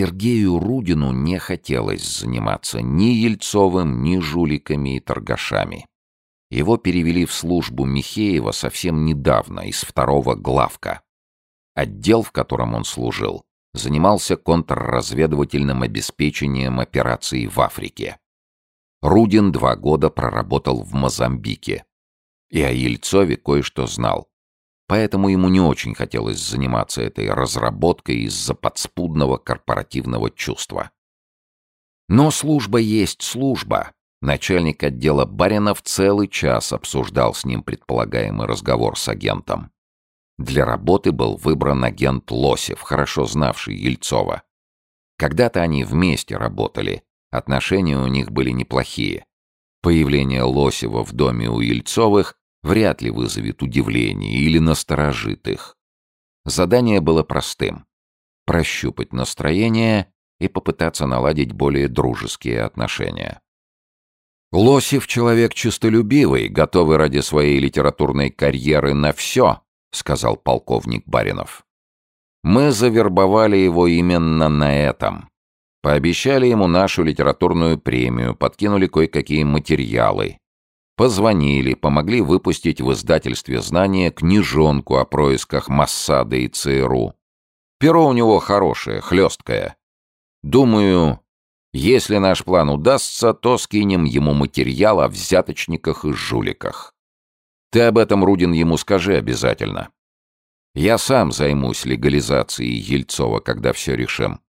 Сергею Рудину не хотелось заниматься ни Ельцовым, ни жуликами и торгашами. Его перевели в службу Михеева совсем недавно, из второго главка. Отдел, в котором он служил, занимался контрразведывательным обеспечением операций в Африке. Рудин два года проработал в Мозамбике. И о Ельцове кое-что знал. Поэтому ему не очень хотелось заниматься этой разработкой из-за подспудного корпоративного чувства. Но служба есть служба. Начальник отдела Баринов целый час обсуждал с ним предполагаемый разговор с агентом. Для работы был выбран агент Лосев, хорошо знавший Ельцова. Когда-то они вместе работали, отношения у них были неплохие. Появление Лосева в доме у Ельцовых вряд ли вызовет удивление или насторожит их. Задание было простым — прощупать настроение и попытаться наладить более дружеские отношения. Лосев человек честолюбивый, готовый ради своей литературной карьеры на все, — сказал полковник Баринов. «Мы завербовали его именно на этом. Пообещали ему нашу литературную премию, подкинули кое-какие материалы. Позвонили, помогли выпустить в издательстве «Знания» книжонку о происках Массада и ЦРУ. Перо у него хорошее, хлесткое. Думаю, если наш план удастся, то скинем ему материал о взяточниках и жуликах. Ты об этом, Рудин, ему скажи обязательно. Я сам займусь легализацией Ельцова, когда все решим.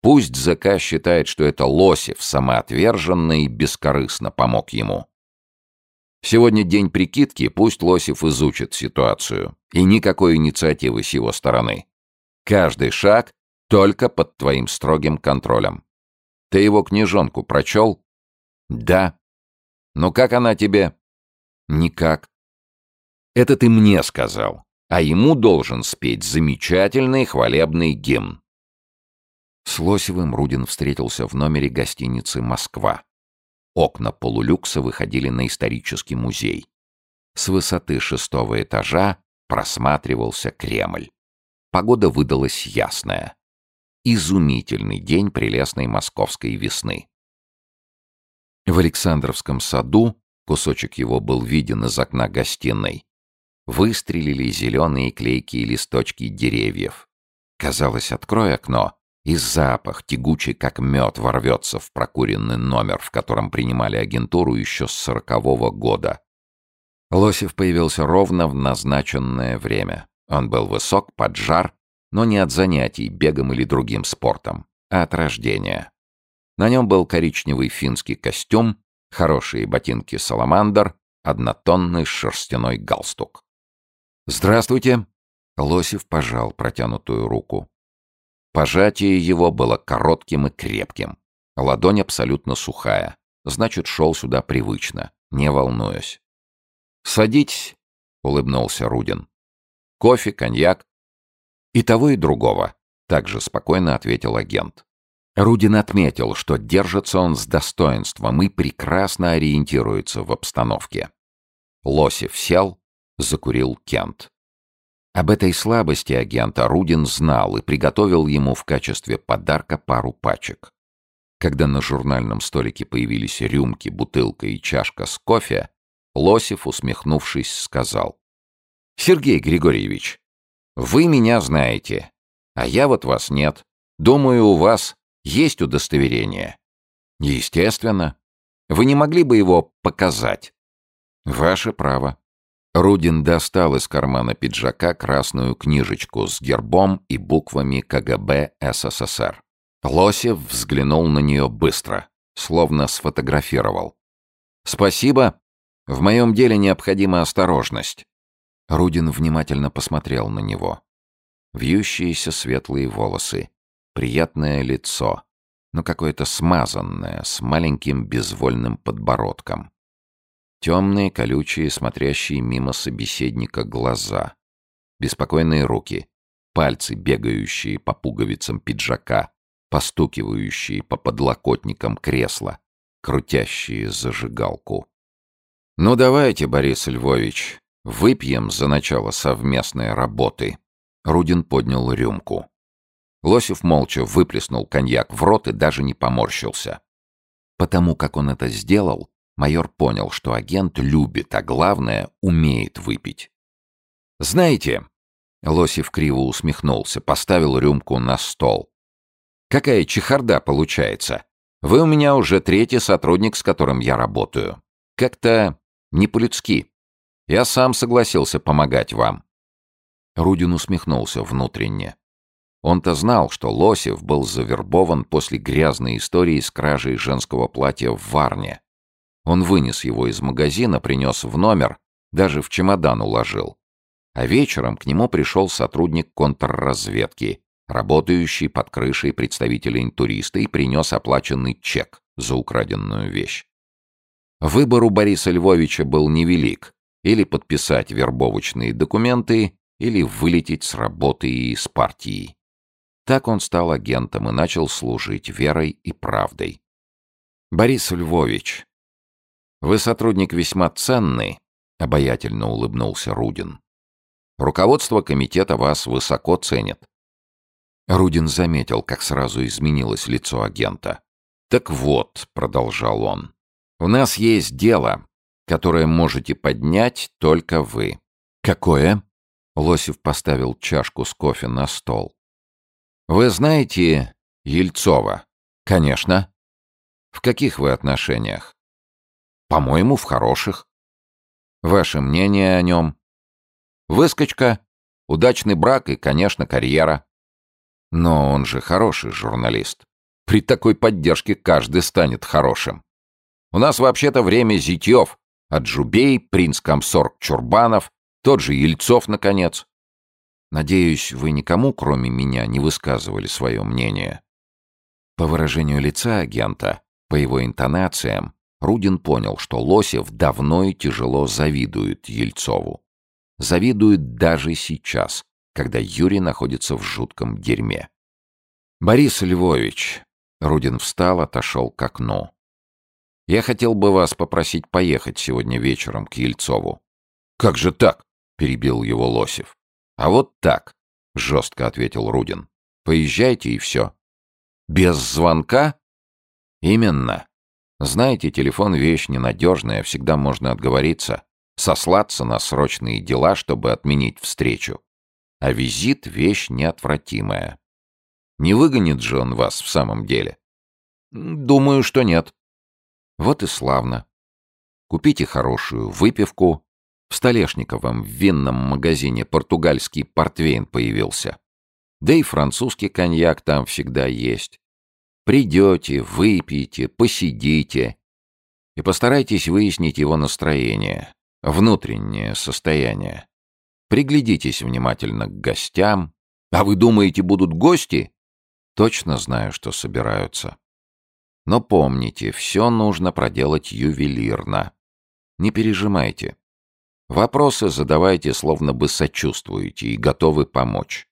Пусть ЗК считает, что это Лосев самоотверженно и бескорыстно помог ему. Сегодня день прикидки, пусть Лосев изучит ситуацию. И никакой инициативы с его стороны. Каждый шаг только под твоим строгим контролем. Ты его книжонку прочел? Да. Ну как она тебе? Никак. Это ты мне сказал, а ему должен спеть замечательный хвалебный гимн. С Лосевым Рудин встретился в номере гостиницы «Москва». Окна полулюкса выходили на исторический музей. С высоты шестого этажа просматривался Кремль. Погода выдалась ясная. Изумительный день прелестной московской весны. В Александровском саду, кусочек его был виден из окна гостиной, Выстрелили зеленые клейкие листочки деревьев. Казалось, открой окно, и запах, тягучий как мед, ворвется в прокуренный номер, в котором принимали агентуру еще с сорокового года. Лосев появился ровно в назначенное время. Он был высок, поджар, но не от занятий бегом или другим спортом, а от рождения. На нем был коричневый финский костюм, хорошие ботинки «Саламандр», однотонный шерстяной галстук. «Здравствуйте!» Лосев пожал протянутую руку. Пожатие его было коротким и крепким. Ладонь абсолютно сухая. Значит, шел сюда привычно, не волнуясь. «Садитесь», — улыбнулся Рудин. «Кофе, коньяк?» «И того, и другого», — также спокойно ответил агент. Рудин отметил, что держится он с достоинством и прекрасно ориентируется в обстановке. Лосев сел, закурил Кент. Об этой слабости агента Рудин знал и приготовил ему в качестве подарка пару пачек. Когда на журнальном столике появились рюмки, бутылка и чашка с кофе, Лосев, усмехнувшись, сказал. «Сергей Григорьевич, вы меня знаете, а я вот вас нет. Думаю, у вас есть удостоверение». «Естественно. Вы не могли бы его показать?» «Ваше право. Рудин достал из кармана пиджака красную книжечку с гербом и буквами КГБ СССР. Лосев взглянул на нее быстро, словно сфотографировал. «Спасибо. В моем деле необходима осторожность». Рудин внимательно посмотрел на него. Вьющиеся светлые волосы, приятное лицо, но какое-то смазанное, с маленьким безвольным подбородком. Темные, колючие, смотрящие мимо собеседника глаза. Беспокойные руки. Пальцы, бегающие по пуговицам пиджака, постукивающие по подлокотникам кресла, крутящие зажигалку. «Ну давайте, Борис Львович, выпьем за начало совместной работы». Рудин поднял рюмку. Лосев молча выплеснул коньяк в рот и даже не поморщился. Потому как он это сделал, майор понял, что агент любит, а главное, умеет выпить. «Знаете...» — Лосев криво усмехнулся, поставил рюмку на стол. «Какая чехарда получается. Вы у меня уже третий сотрудник, с которым я работаю. Как-то не по-людски. Я сам согласился помогать вам». Рудин усмехнулся внутренне. Он-то знал, что Лосев был завербован после грязной истории с кражей женского платья в Варне. Он вынес его из магазина, принес в номер, даже в чемодан уложил. А вечером к нему пришел сотрудник контрразведки, работающий под крышей представителей туриста и принес оплаченный чек за украденную вещь. Выбор у Бориса Львовича был невелик. Или подписать вербовочные документы, или вылететь с работы и из партии. Так он стал агентом и начал служить верой и правдой. «Борис Львович, вы сотрудник весьма ценный», — обаятельно улыбнулся Рудин. «Руководство комитета вас высоко ценит». Рудин заметил, как сразу изменилось лицо агента. «Так вот», — продолжал он, — «у нас есть дело, которое можете поднять только вы». «Какое?» — Лосев поставил чашку с кофе на стол. Вы знаете Ельцова? Конечно. В каких вы отношениях? По-моему, в хороших. Ваше мнение о нем? Выскочка, удачный брак и, конечно, карьера. Но он же хороший журналист. При такой поддержке каждый станет хорошим. У нас вообще-то время зятьев. От Жубей, принц Комсорг Чурбанов, тот же Ельцов, наконец. Надеюсь, вы никому, кроме меня, не высказывали свое мнение. По выражению лица агента, по его интонациям, Рудин понял, что Лосев давно и тяжело завидует Ельцову. Завидует даже сейчас, когда Юрий находится в жутком дерьме. «Борис Львович», — Рудин встал, отошел к окну. «Я хотел бы вас попросить поехать сегодня вечером к Ельцову». «Как же так?» — перебил его Лосев. «А вот так», — жестко ответил Рудин. «Поезжайте и все». «Без звонка?» «Именно. Знаете, телефон — вещь ненадежная, всегда можно отговориться, сослаться на срочные дела, чтобы отменить встречу. А визит — вещь неотвратимая. Не выгонит же он вас в самом деле?» «Думаю, что нет». «Вот и славно. Купите хорошую выпивку, в Столешниковом винном магазине португальский портвейн появился. Да и французский коньяк там всегда есть. Придете, выпьете, посидите и постарайтесь выяснить его настроение, внутреннее состояние. Приглядитесь внимательно к гостям. А вы думаете, будут гости? Точно знаю, что собираются. Но помните, все нужно проделать ювелирно. Не пережимайте. Вопросы задавайте, словно бы сочувствуете и готовы помочь.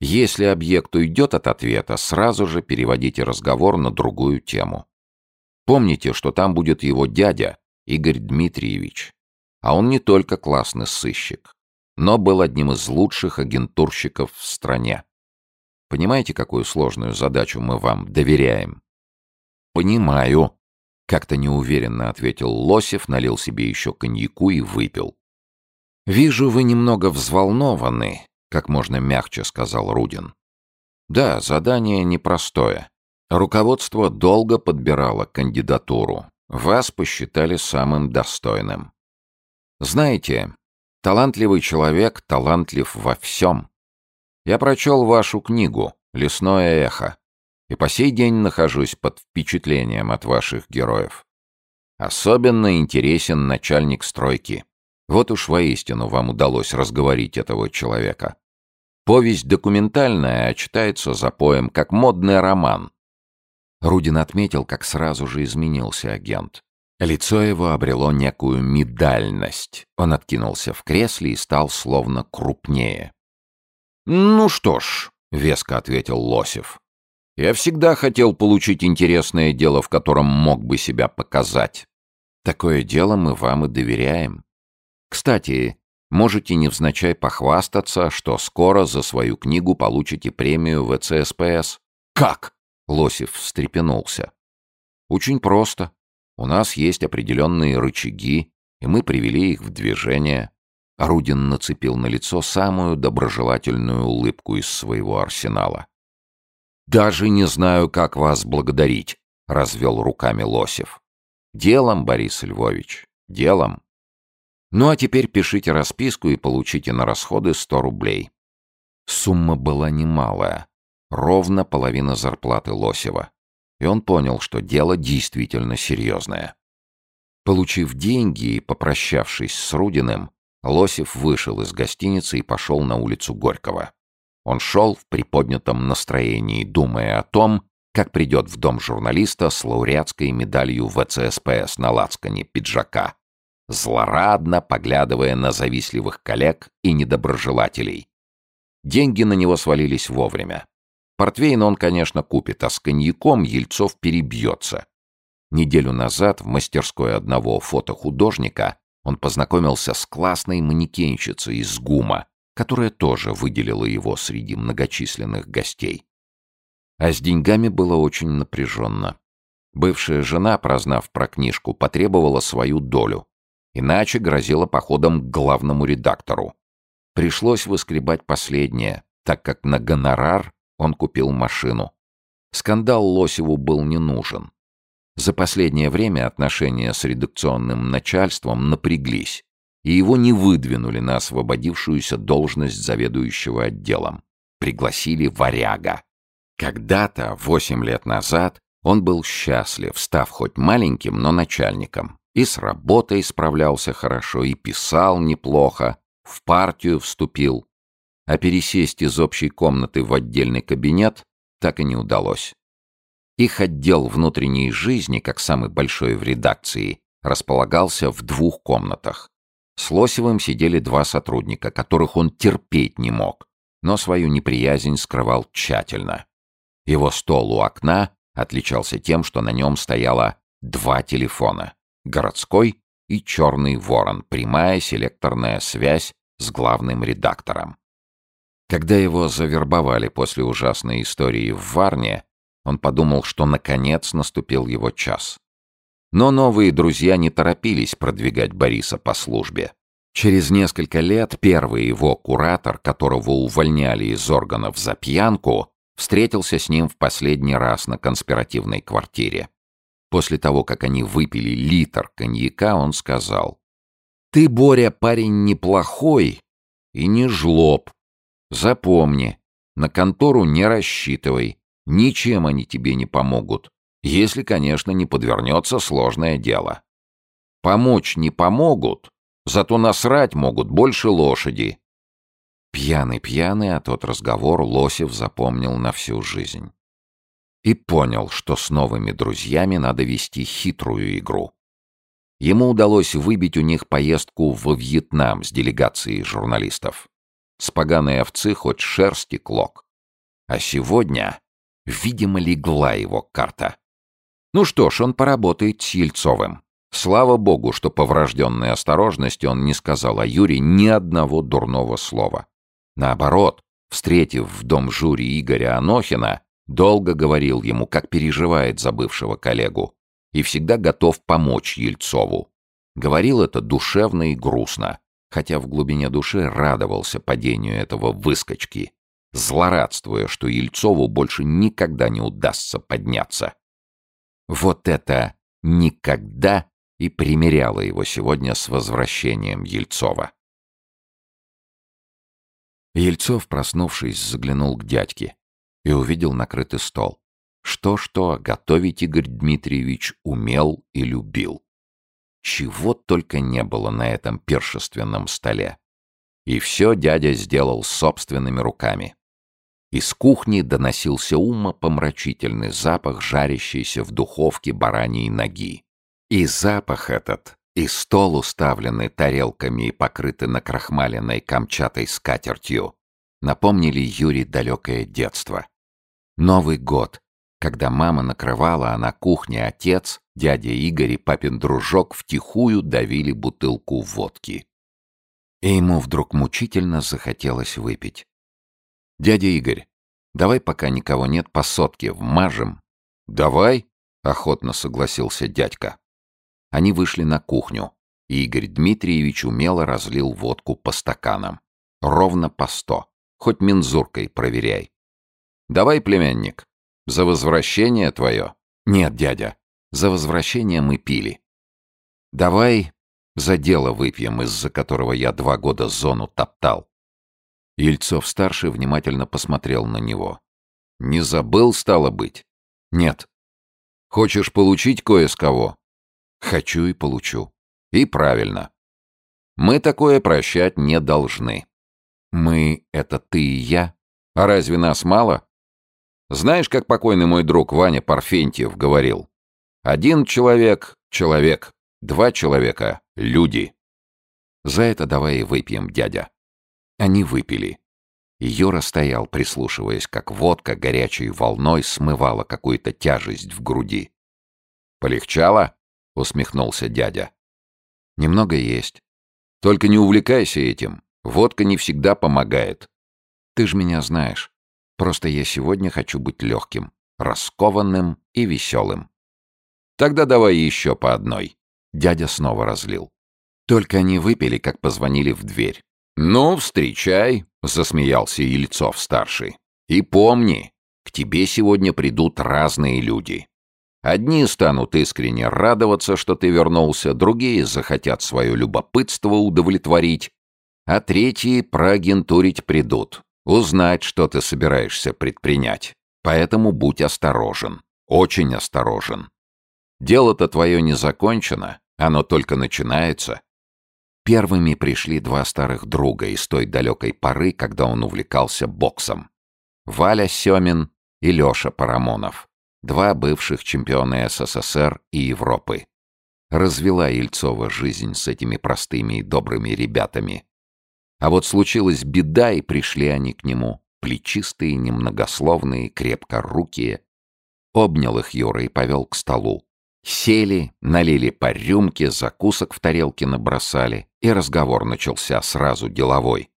Если объект уйдет от ответа, сразу же переводите разговор на другую тему. Помните, что там будет его дядя, Игорь Дмитриевич. А он не только классный сыщик, но был одним из лучших агентурщиков в стране. Понимаете, какую сложную задачу мы вам доверяем? Понимаю, как-то неуверенно ответил Лосев, налил себе еще коньяку и выпил. «Вижу, вы немного взволнованы», — как можно мягче сказал Рудин. «Да, задание непростое. Руководство долго подбирало кандидатуру. Вас посчитали самым достойным. Знаете, талантливый человек талантлив во всем. Я прочел вашу книгу «Лесное эхо» и по сей день нахожусь под впечатлением от ваших героев. Особенно интересен начальник стройки. Вот уж воистину вам удалось разговорить этого человека. Повесть документальная, а читается запоем, как модный роман. Рудин отметил, как сразу же изменился агент. Лицо его обрело некую медальность. Он откинулся в кресле и стал словно крупнее. «Ну что ж», — веско ответил Лосев, я всегда хотел получить интересное дело, в котором мог бы себя показать. Такое дело мы вам и доверяем. Кстати, Можете невзначай похвастаться, что скоро за свою книгу получите премию ВЦСПС. Как? Лосев встрепенулся. Очень просто. У нас есть определенные рычаги, и мы привели их в движение. Рудин нацепил на лицо самую доброжелательную улыбку из своего арсенала. «Даже не знаю, как вас благодарить», — развел руками Лосев. «Делом, Борис Львович, делом. Ну а теперь пишите расписку и получите на расходы сто рублей». Сумма была немалая, ровно половина зарплаты Лосева, и он понял, что дело действительно серьезное. Получив деньги и попрощавшись с Рудиным, Лосев вышел из гостиницы и пошел на улицу Горького. Он шел в приподнятом настроении, думая о том, как придет в дом журналиста с лауреатской медалью ВЦСПС на лацкане пиджака, злорадно поглядывая на завистливых коллег и недоброжелателей. Деньги на него свалились вовремя. Портвейн он, конечно, купит, а с коньяком Ельцов перебьется. Неделю назад в мастерской одного фотохудожника он познакомился с классной манекенщицей из ГУМа, которая тоже выделила его среди многочисленных гостей. А с деньгами было очень напряженно. Бывшая жена, прознав про книжку, потребовала свою долю. Иначе грозила походом к главному редактору. Пришлось выскребать последнее, так как на гонорар он купил машину. Скандал Лосеву был не нужен. За последнее время отношения с редакционным начальством напряглись, и его не выдвинули на освободившуюся должность заведующего отделом. Пригласили варяга. Когда-то, восемь лет назад, он был счастлив, став хоть маленьким, но начальником. И с работой справлялся хорошо, и писал неплохо, в партию вступил. А пересесть из общей комнаты в отдельный кабинет так и не удалось. Их отдел внутренней жизни, как самый большой в редакции, располагался в двух комнатах. С Лосевым сидели два сотрудника, которых он терпеть не мог, но свою неприязнь скрывал тщательно. Его стол у окна отличался тем, что на нем стояло два телефона — городской и черный ворон, прямая селекторная связь с главным редактором. Когда его завербовали после ужасной истории в Варне, он подумал, что наконец наступил его час. Но новые друзья не торопились продвигать Бориса по службе. Через несколько лет первый его куратор, которого увольняли из органов за пьянку, встретился с ним в последний раз на конспиративной квартире. После того, как они выпили литр коньяка, он сказал, «Ты, Боря, парень неплохой и не жлоб. Запомни, на контору не рассчитывай. Ничем они тебе не помогут, если, конечно, не подвернется сложное дело. Помочь не помогут, зато насрать могут больше лошади. Пьяный-пьяный, а тот разговор Лосев запомнил на всю жизнь. И понял, что с новыми друзьями надо вести хитрую игру. Ему удалось выбить у них поездку во Вьетнам с делегацией журналистов. С поганой овцы хоть шерсти клок. А сегодня Видимо, легла его карта. Ну что ж, он поработает с Ельцовым. Слава богу, что по врожденной осторожности он не сказал о Юре ни одного дурного слова. Наоборот, встретив в дом жюри Игоря Анохина, долго говорил ему, как переживает за бывшего коллегу, и всегда готов помочь Ельцову. Говорил это душевно и грустно, хотя в глубине души радовался падению этого выскочки, злорадствуя, что Ельцову больше никогда не удастся подняться. Вот это «никогда» и примеряло его сегодня с возвращением Ельцова. Ельцов, проснувшись, заглянул к дядьке и увидел накрытый стол. Что-что, готовить Игорь Дмитриевич умел и любил. Чего только не было на этом пиршественном столе. И все дядя сделал собственными руками. Из кухни доносился умопомрачительный запах, жарящийся в духовке бараньей ноги. И запах этот, и стол, уставленный тарелками и покрытый накрахмаленной камчатой скатертью, напомнили Юре далекое детство. Новый год, когда мама накрывала, а на кухне отец, дядя Игорь и папин дружок втихую давили бутылку водки. И ему вдруг мучительно захотелось выпить. «Дядя Игорь, давай, пока никого нет, по сотке вмажем». «Давай», — охотно согласился дядька. Они вышли на кухню, и Игорь Дмитриевич умело разлил водку по стаканам. Ровно по сто. Хоть мензуркой проверяй. «Давай, племянник, за возвращение твое». «Нет, дядя, за возвращение мы пили». «Давай за дело выпьем, из-за которого я два года зону топтал». Ельцов-старший внимательно посмотрел на него. «Не забыл, стало быть?» «Нет». «Хочешь получить кое с кого?» «Хочу и получу». «И правильно. Мы такое прощать не должны». «Мы — это ты и я? А разве нас мало?» Знаешь, как покойный мой друг Ваня Парфентьев говорил? Один человек — человек, два человека — люди. За это давай и выпьем, дядя. Они выпили. Юра стоял, прислушиваясь, как водка горячей волной смывала какую-то тяжесть в груди. «Полегчало?» — усмехнулся дядя. «Немного есть. Только не увлекайся этим. Водка не всегда помогает. Ты ж меня знаешь. Просто я сегодня хочу быть легким, раскованным и веселым. Тогда давай еще по одной. Дядя снова разлил. Только они выпили, как позвонили в дверь. «Ну, встречай», — засмеялся Ельцов-старший. «И помни, к тебе сегодня придут разные люди. Одни станут искренне радоваться, что ты вернулся, другие захотят свое любопытство удовлетворить, а третьи проагентурить придут. Узнать, что ты собираешься предпринять. Поэтому будь осторожен. Очень осторожен. Дело-то твое не закончено, оно только начинается. Первыми пришли два старых друга из той далекой поры, когда он увлекался боксом. Валя Семин и Леша Парамонов. Два бывших чемпиона СССР и Европы. Развела Ельцова жизнь с этими простыми и добрыми ребятами. А вот случилась беда, и пришли они к нему, плечистые, немногословные, крепко рукие. Обнял их Юра и повел к столу. Сели, налили по рюмке, закусок в тарелке набросали, и разговор начался сразу деловой.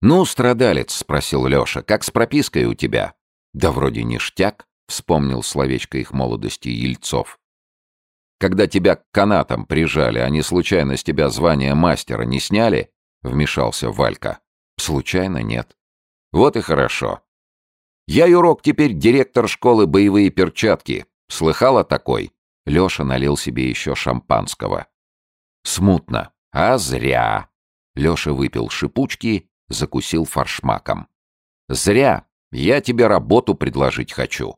«Ну, страдалец», — спросил Леша, — «как с пропиской у тебя?» «Да вроде ништяк», — вспомнил словечко их молодости Ельцов. «Когда тебя к канатам прижали, они случайно с тебя звание мастера не сняли?» — вмешался Валька. «Случайно нет». «Вот и хорошо. Я, Юрок, теперь директор школы боевые перчатки. Слыхал о такой?» Леша налил себе еще шампанского. «Смутно. А зря». Леша выпил шипучки, закусил форшмаком. «Зря. Я тебе работу предложить хочу».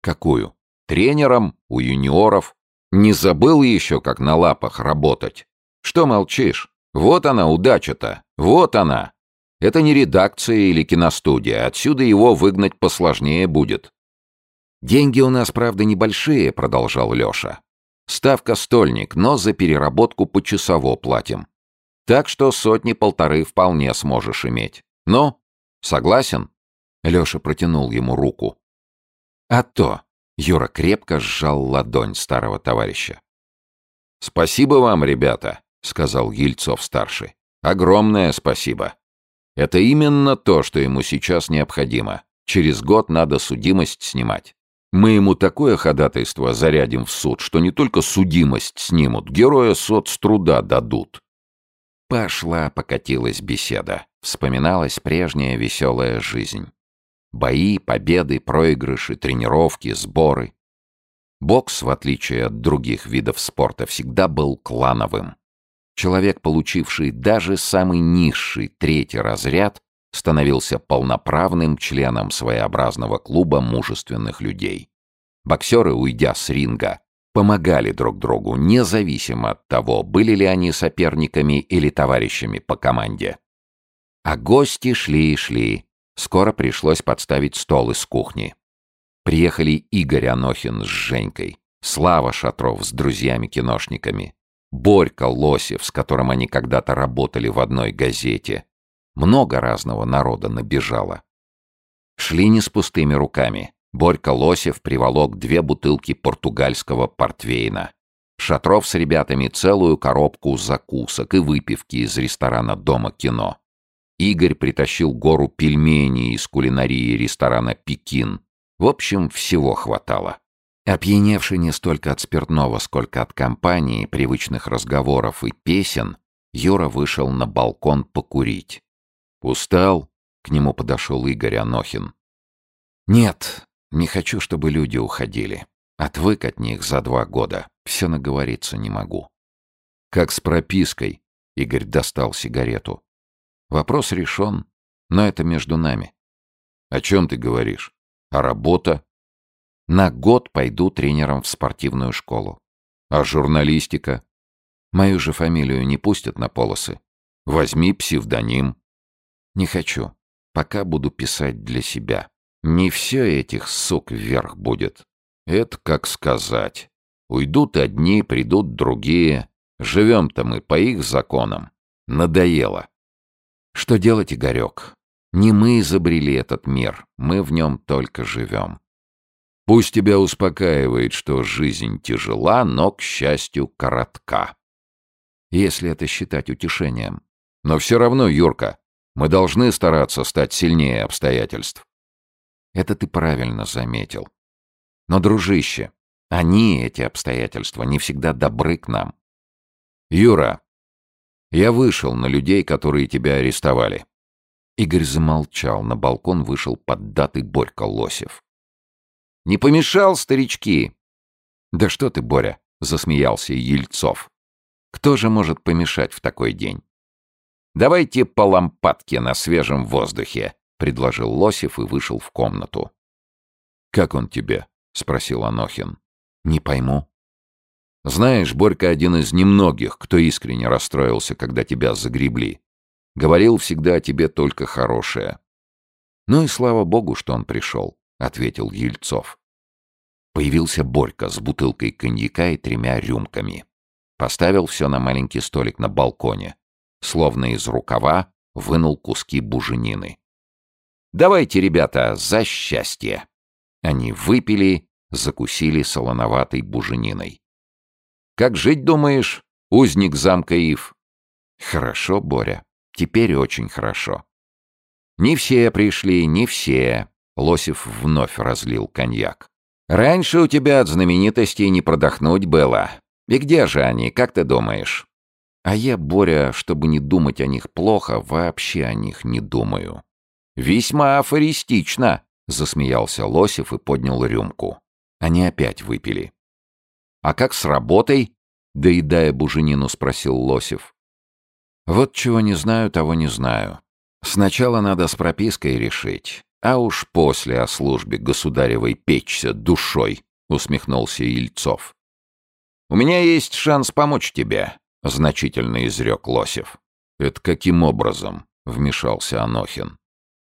«Какую?» «Тренером у юниоров. Не забыл еще, как на лапах работать? Что молчишь? Вот она, удача-то. Вот она. Это не редакция или киностудия. Отсюда его выгнать посложнее будет. «Деньги у нас, правда, небольшие», — продолжал Леша. «Ставка стольник, но за переработку почасово платим. Так что сотни-полторы вполне сможешь иметь. Ну, согласен?» Леша протянул ему руку. «А то!» — Юра крепко сжал ладонь старого товарища. «Спасибо вам, ребята!» — сказал Ельцов-старший. «Огромное спасибо. Это именно то, что ему сейчас необходимо. Через год надо судимость снимать. Мы ему такое ходатайство зарядим в суд, что не только судимость снимут, героя соцтруда дадут». Пошла, покатилась беседа. Вспоминалась прежняя веселая жизнь. Бои, победы, проигрыши, тренировки, сборы. Бокс, в отличие от других видов спорта, всегда был клановым. Человек, получивший даже самый низший третий разряд, становился полноправным членом своеобразного клуба мужественных людей. Боксеры, уйдя с ринга, помогали друг другу, независимо от того, были ли они соперниками или товарищами по команде. А гости шли и шли. Скоро пришлось подставить стол из кухни. Приехали Игорь Анохин с Женькой, Слава Шатров с друзьями-киношниками, Борька Лосев, с которым они когда-то работали в одной газете. Много разного народа набежало. Шли не с пустыми руками. Борька Лосев приволок две бутылки португальского портвейна. Шатров с ребятами целую коробку закусок и выпивки из ресторана Дома кино. Игорь притащил гору пельменей из кулинарии ресторана «Пекин». В общем, всего хватало. Опьяневший не столько от спиртного, сколько от компании, привычных разговоров и песен, Юра вышел на балкон покурить. «Устал?» — к нему подошел Игорь Анохин. «Нет, не хочу, чтобы люди уходили. Отвык от них за два года. Все наговориться не могу». «Как с пропиской?» — Игорь достал сигарету. «Вопрос решен, но это между нами». «О чем ты говоришь? А работа?» «На год пойду тренером в спортивную школу». «А журналистика?» «Мою же фамилию не пустят на полосы. Возьми псевдоним». «Не хочу. Пока буду писать для себя. Не все этих сук вверх будет. Это как сказать. Уйдут одни, придут другие. Живем-то мы по их законам. Надоело. Что делать, Игорек? Не мы изобрели этот мир, мы в нем только живем. Пусть тебя успокаивает, что жизнь тяжела, но, к счастью, коротка. Если это считать утешением. Но все равно, Юрка, мы должны стараться стать сильнее обстоятельств. Это ты правильно заметил. Но, дружище, они, эти обстоятельства, не всегда добры к нам. Юра, я вышел на людей, которые тебя арестовали. Игорь замолчал, на балкон вышел поддатый Борька Лосев. «Не помешал, старички?» «Да что ты, Боря!» — засмеялся Ельцов. «Кто же может помешать в такой день?» «Давайте по лампадке на свежем воздухе», — предложил Лосев и вышел в комнату. «Как он тебе?» — спросил Анохин. «Не пойму». «Знаешь, Борька один из немногих, кто искренне расстроился, когда тебя загребли. Говорил всегда о тебе только хорошее». «Ну и слава богу, что он пришел», — ответил Ельцов. Появился Борька с бутылкой коньяка и тремя рюмками. Поставил все на маленький столик на балконе. Словно из рукава вынул куски буженины. «Давайте, ребята, за счастье!» Они выпили, закусили солоноватой бужениной. «Как жить, думаешь, узник замка Ив?» «Хорошо, Боря. Теперь очень хорошо». «Не все пришли, не все», — Лосев вновь разлил коньяк. «Раньше у тебя от знаменитостей не продохнуть было. И где же они, как ты думаешь?» «А я, Боря, чтобы не думать о них плохо, вообще о них не думаю». «Весьма афористично», — засмеялся Лосев и поднял рюмку. Они опять выпили. «А как с работой?» — доедая буженину, спросил Лосев. «Вот чего не знаю, того не знаю. Сначала надо с пропиской решить, а уж после о службе государевой печься душой», — усмехнулся Ильцов. «У меня есть шанс помочь тебе», — значительно изрек Лосев. «Это каким образом?» — вмешался Анохин.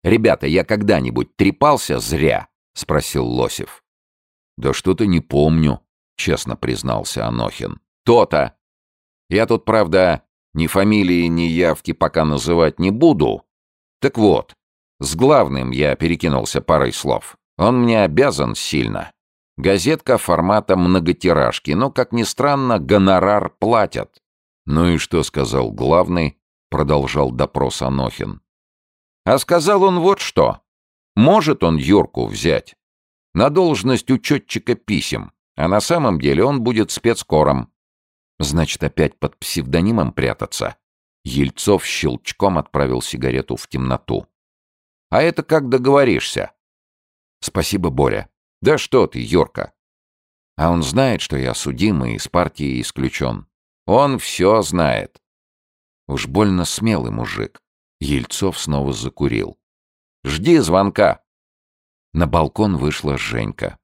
«Ребята, я когда-нибудь трепался зря?» — спросил Лосев. «Да что-то не помню», — честно признался Анохин. «То-то! Я тут, правда, ни фамилии, ни явки пока называть не буду. Так вот, с главным я перекинулся парой слов. Он мне обязан сильно. Газетка формата многотиражки, но, как ни странно, гонорар платят». «Ну и что?» — сказал главный, — продолжал допрос Анохин. А сказал он вот что. Может он Юрку взять на должность учетчика писем, а на самом деле он будет спецкором. Значит, опять под псевдонимом прятаться. Ельцов щелчком отправил сигарету в темноту. А это как договоришься? Спасибо, Боря. Да что ты, Юрка. А он знает, что я судимый и из партии исключен. Он все знает. Уж больно смелый мужик. Ельцов снова закурил. «Жди звонка!» На балкон вышла Женька.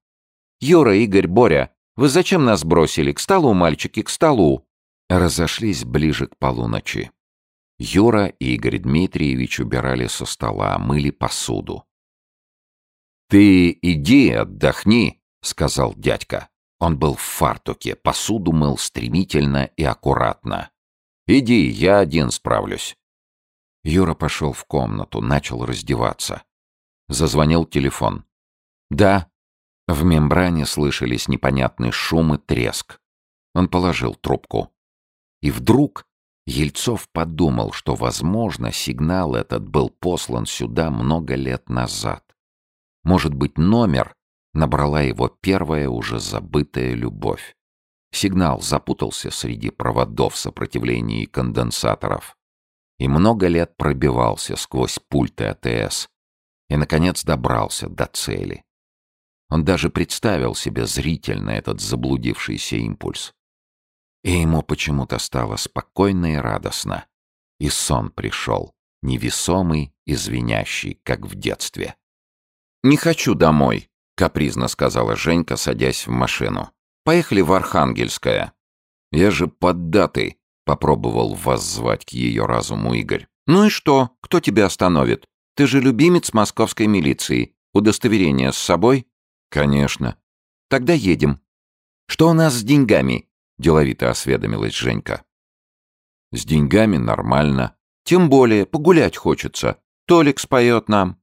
«Юра, Игорь, Боря, вы зачем нас бросили? К столу, мальчики, к столу!» Разошлись ближе к полуночи. Юра и Игорь Дмитриевич убирали со стола, мыли посуду. «Ты иди, отдохни», — сказал дядька. Он был в фартуке, посуду мыл стремительно и аккуратно. «Иди, я один справлюсь». Юра пошел в комнату, начал раздеваться. Зазвонил телефон. «Да». В мембране слышались непонятный шум и треск. Он положил трубку. И вдруг Ельцов подумал, что, возможно, сигнал этот был послан сюда много лет назад. Может быть, номер набрала его первая уже забытая любовь. Сигнал запутался среди проводов сопротивления и конденсаторов. И много лет пробивался сквозь пульты АТС. И, наконец, добрался до цели. Он даже представил себе зрительно этот заблудившийся импульс. И ему почему-то стало спокойно и радостно. И сон пришел, невесомый и как в детстве. «Не хочу домой», — капризно сказала Женька, садясь в машину. «Поехали в Архангельское». «Я же поддатый», — попробовал воззвать к ее разуму Игорь. «Ну и что? Кто тебя остановит? Ты же любимец московской милиции. Удостоверение с собой?» «Конечно». «Тогда едем». «Что у нас с деньгами?» — деловито осведомилась Женька. «С деньгами нормально. Тем более погулять хочется. Толик споет нам».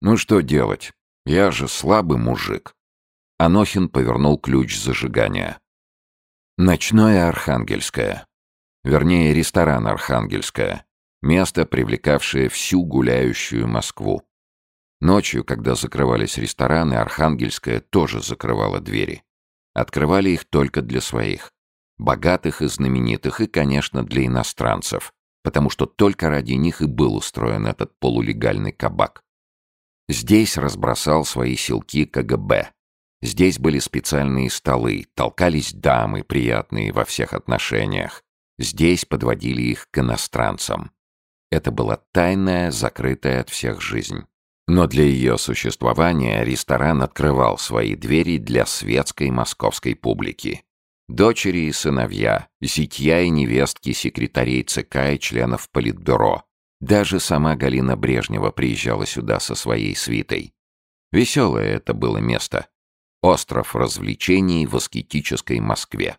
«Ну что делать? Я же слабый мужик». Анохин повернул ключ зажигания. Ночное Архангельское. Вернее, ресторан Архангельское. Место, привлекавшее всю гуляющую Москву. Ночью, когда закрывались рестораны, Архангельская тоже закрывала двери. Открывали их только для своих. Богатых и знаменитых, и, конечно, для иностранцев, потому что только ради них и был устроен этот полулегальный кабак. Здесь разбросал свои силки КГБ. Здесь были специальные столы, толкались дамы, приятные во всех отношениях. Здесь подводили их к иностранцам. Это была тайная, закрытая от всех жизнь. Но для ее существования ресторан открывал свои двери для светской московской публики. Дочери и сыновья, зятья и невестки секретарей ЦК и членов Политбюро. Даже сама Галина Брежнева приезжала сюда со своей свитой. Веселое это было место. Остров развлечений в аскетической Москве.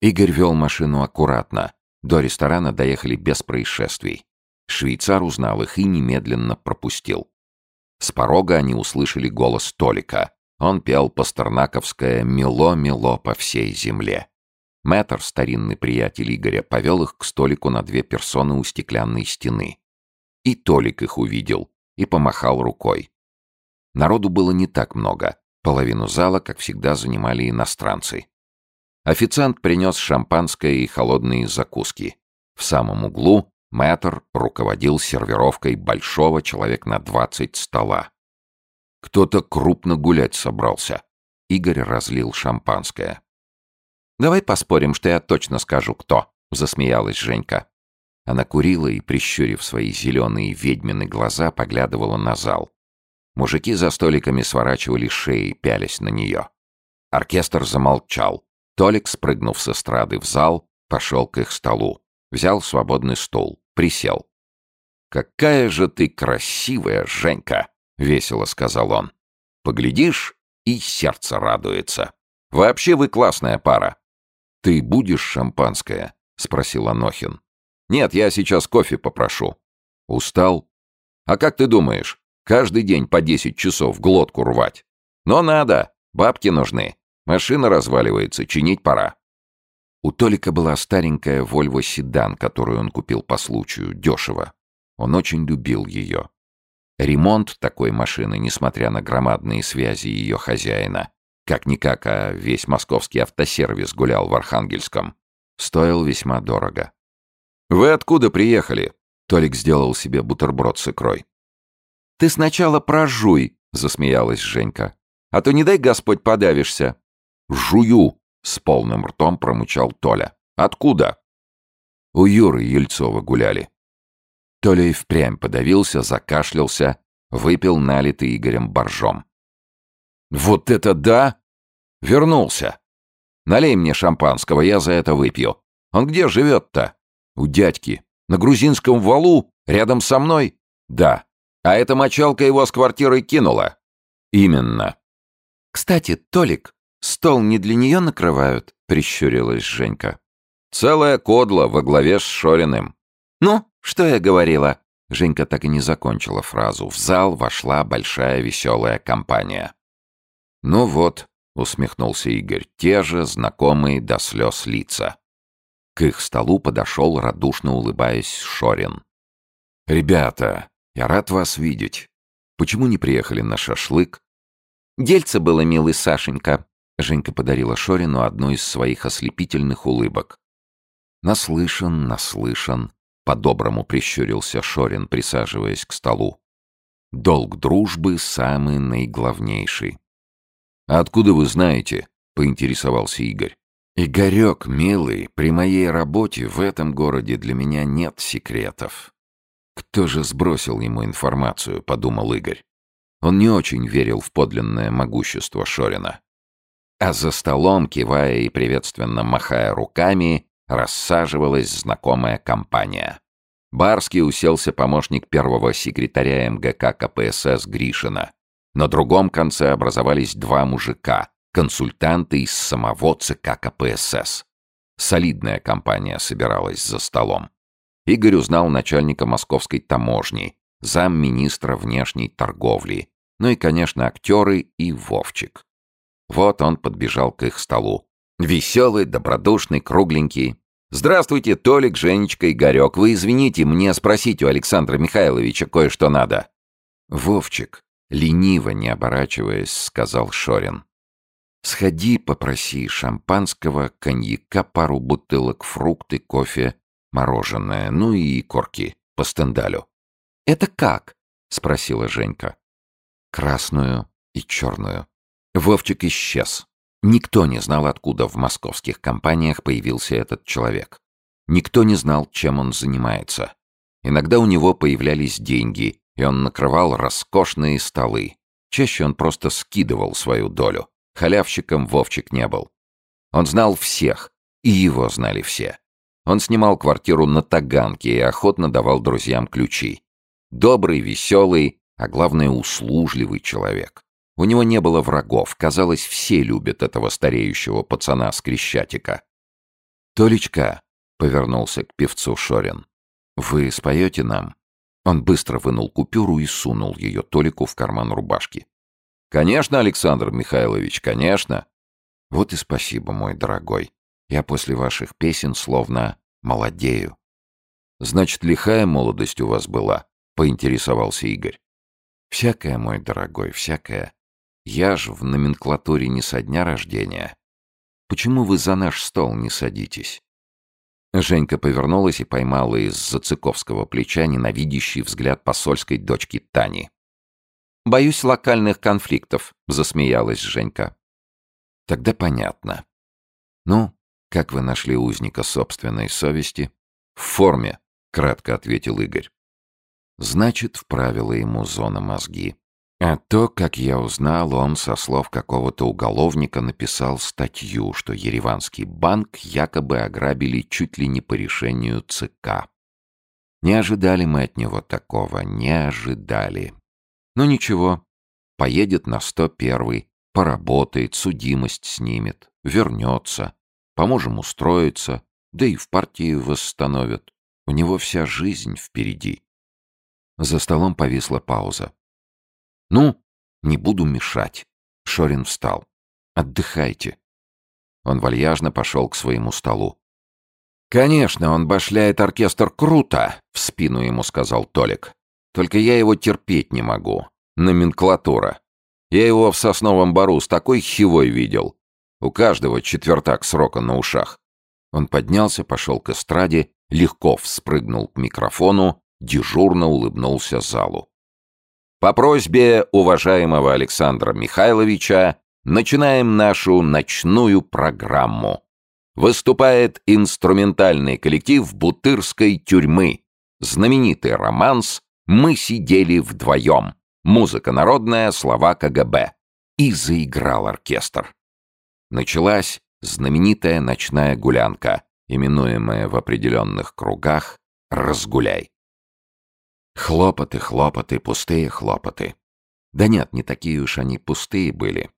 Игорь вел машину аккуратно. До ресторана доехали без происшествий. Швейцар узнал их и немедленно пропустил. С порога они услышали голос Толика. Он пел пастернаковское «Мело-мело по всей земле». Мэтр, старинный приятель Игоря, повел их к столику на две персоны у стеклянной стены. И Толик их увидел и помахал рукой. Народу было не так много. Половину зала, как всегда, занимали иностранцы. Официант принес шампанское и холодные закуски. В самом углу Мэтр руководил сервировкой большого человек на двадцать стола. Кто-то крупно гулять собрался. Игорь разлил шампанское. «Давай поспорим, что я точно скажу, кто», — засмеялась Женька. Она курила и, прищурив свои зеленые ведьмины глаза, поглядывала на зал. Мужики за столиками сворачивали шеи, пялись на нее. Оркестр замолчал. Толик, спрыгнув с эстрады в зал, пошел к их столу. Взял свободный стул. Присел. «Какая же ты красивая, Женька!» — весело сказал он. «Поглядишь, и сердце радуется. Вообще вы классная пара». «Ты будешь шампанское?» — спросил Анохин. «Нет, я сейчас кофе попрошу». «Устал?» «А как ты думаешь, каждый день по десять часов глотку рвать?» «Но надо, бабки нужны. Машина разваливается, чинить пора». У Толика была старенькая Volvo седан, которую он купил по случаю, дешево. Он очень любил ее. Ремонт такой машины, несмотря на громадные связи ее хозяина, как-никак, а весь московский автосервис гулял в Архангельском, стоил весьма дорого. «Вы откуда приехали?» Толик сделал себе бутерброд с икрой. «Ты сначала прожуй», — засмеялась Женька. «А то не дай Господь подавишься». «Жую», с полным ртом промычал Толя. «Откуда?» У Юры Ельцова гуляли. Толя и впрямь подавился, закашлялся, выпил налитый Игорем боржом. «Вот это да! Вернулся! Налей мне шампанского, я за это выпью. Он где живет-то? У дядьки. На грузинском валу? Рядом со мной? Да. А эта мочалка его с квартирой кинула? Именно. Кстати, Толик, «Стол не для нее накрывают?» — прищурилась Женька. «Целая кодла во главе с Шориным». «Ну, что я говорила?» Женька так и не закончила фразу. В зал вошла большая веселая компания. «Ну вот, — усмехнулся Игорь. «Те же знакомые до слез лица». К их столу подошел, радушно улыбаясь, Шорин. «Ребята, я рад вас видеть. Почему не приехали на шашлык?» «Дельце было, милый Сашенька», — Женька подарила Шорину одну из своих ослепительных улыбок. «Наслышан, наслышан», — по-доброму прищурился Шорин, присаживаясь к столу. «Долг дружбы самый наиглавнейший». «А откуда вы знаете?» — поинтересовался Игорь. «Игорек, милый, при моей работе в этом городе для меня нет секретов». «Кто же сбросил ему информацию?» — подумал Игорь. Он не очень верил в подлинное могущество Шорина. А за столом, кивая и приветственно махая руками, рассаживалась знакомая компания. Барский уселся помощник первого секретаря МГК КПСС Гришина. На другом конце образовались два мужика, консультанты из самого ЦК КПСС. Солидная компания собиралась за столом. Игорь узнал начальника московской таможни, замминистра внешней торговли, ну и, конечно, актеры и Вовчик. Вот он подбежал к их столу. Веселый, добродушный, кругленький. «Здравствуйте, Толик, Женечка, Игорек. Вы извините, мне спросить у Александра Михайловича кое-что надо». «Вовчик», лениво, не оборачиваясь, сказал Шорин. «Сходи, попроси шампанского, коньяка, пару бутылок, фрукты, кофе, мороженое, ну и корки по стендалю». «Это как?» — спросила Женька. «Красную и черную». Вовчик исчез. Никто не знал, откуда в московских компаниях появился этот человек. Никто не знал, чем он занимается. Иногда у него появлялись деньги, и он накрывал роскошные столы. Чаще он просто скидывал свою долю. Халявщиком Вовчик не был. Он знал всех, и его знали все. Он снимал квартиру на Таганке и охотно давал друзьям ключи. Добрый, веселый, а главное, услужливый человек. У него не было врагов, казалось, все любят этого стареющего пацана с Крещатика. «Толечка», — повернулся к певцу Шорин, — «вы споете нам?» Он быстро вынул купюру и сунул ее Толику в карман рубашки. «Конечно, Александр Михайлович, конечно!» «Вот и спасибо, мой дорогой. Я после ваших песен словно молодею». «Значит, лихая молодость у вас была?» — поинтересовался Игорь. «Всякое, мой дорогой, всякое. Я ж в номенклатуре не со дня рождения. Почему вы за наш стол не садитесь?» Женька повернулась и поймала из Зацыковского плеча ненавидящий взгляд посольской дочки Тани. «Боюсь локальных конфликтов», — засмеялась Женька. «Тогда понятно. Ну, как вы нашли узника собственной совести?» «В форме», — кратко ответил Игорь. «Значит, вправила ему зона мозги. А то, как я узнал, он со слов какого-то уголовника написал статью, что Ереванский банк якобы ограбили чуть ли не по решению ЦК. Не ожидали мы от него такого, не ожидали. Ну ничего, поедет на 101 поработает, судимость снимет, вернется, поможем устроиться, да и в партии восстановят. У него вся жизнь впереди. За столом повисла пауза. «Ну, не буду мешать». Шорин встал. «Отдыхайте». Он вальяжно пошел к своему столу. «Конечно, он башляет оркестр круто», — в спину ему сказал Толик. «Только я его терпеть не могу. Номенклатура. Я его в Сосновом Бару с такой хивой видел. У каждого четвертак срока на ушах». Он поднялся, пошел к эстраде, легко вспрыгнул к микрофону, дежурно улыбнулся залу. По просьбе уважаемого Александра Михайловича начинаем нашу ночную программу. Выступает инструментальный коллектив Бутырской тюрьмы. Знаменитый романс «Мы сидели вдвоем». Музыка народная, слова КГБ. И заиграл оркестр. Началась знаменитая ночная гулянка, именуемая в определенных кругах «Разгуляй». Хлопоты, хлопоты, пустые хлопоты. Да нет, не такие уж они пустые были.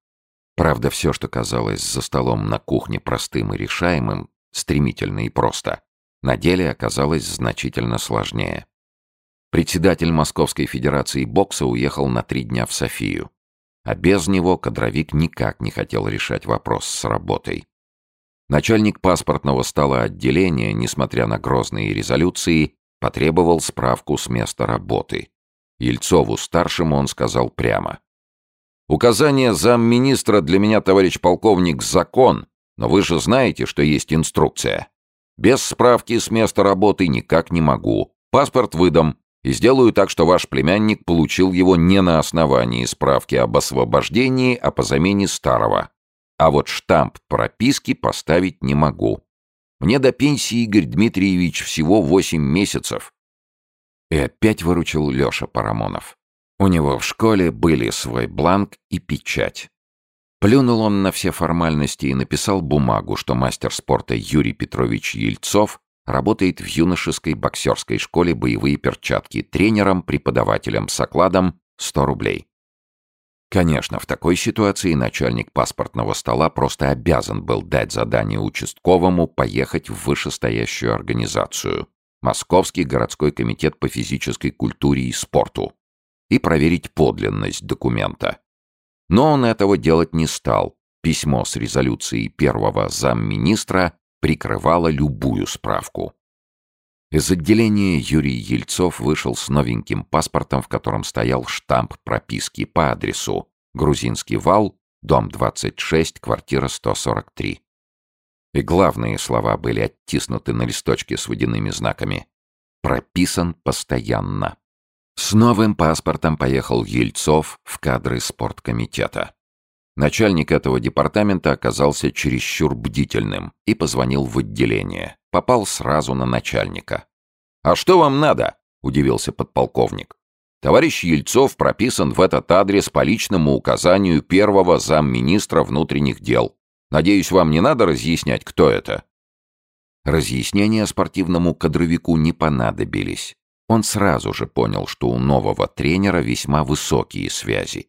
Правда, все, что казалось за столом на кухне простым и решаемым, стремительно и просто, на деле оказалось значительно сложнее. Председатель Московской Федерации бокса уехал на три дня в Софию. а без него кадровик никак не хотел решать вопрос с работой. Начальник паспортного стола отделения, несмотря на грозные резолюции, потребовал справку с места работы. Ельцову-старшему он сказал прямо. «Указание замминистра для меня, товарищ полковник, закон, но вы же знаете, что есть инструкция. Без справки с места работы никак не могу. Паспорт выдам и сделаю так, что ваш племянник получил его не на основании справки об освобождении, а по замене старого. А вот штамп прописки поставить не могу. Мне до пенсии, Игорь Дмитриевич, всего восемь месяцев. И опять выручил Леша Парамонов. У него в школе были свой бланк и печать. Плюнул он на все формальности и написал бумагу, что мастер спорта Юрий Петрович Ельцов работает в юношеской боксерской школе боевые перчатки тренером-преподавателем с окладом 100 рублей. Конечно, в такой ситуации начальник паспортного стола просто обязан был дать задание участковому поехать в вышестоящую организацию Московский городской комитет по физической культуре и спорту и проверить подлинность документа. Но он этого делать не стал. Письмо с резолюцией первого замминистра прикрывало любую справку. Из отделения Юрий Ельцов вышел с новеньким паспортом, в котором стоял штамп прописки по адресу Грузинский вал, дом 26, квартира 143. И главные слова были оттиснуты на листочке с водяными знаками. «Прописан постоянно». С новым паспортом поехал Ельцов в кадры спорткомитета. Начальник этого департамента оказался чересчур бдительным и позвонил в отделение. Попал сразу на начальника. «А что вам надо?» — удивился подполковник. «Товарищ Ельцов прописан в этот адрес по личному указанию первого замминистра внутренних дел. Надеюсь, вам не надо разъяснять, кто это?» Разъяснения спортивному кадровику не понадобились. Он сразу же понял, что у нового тренера весьма высокие связи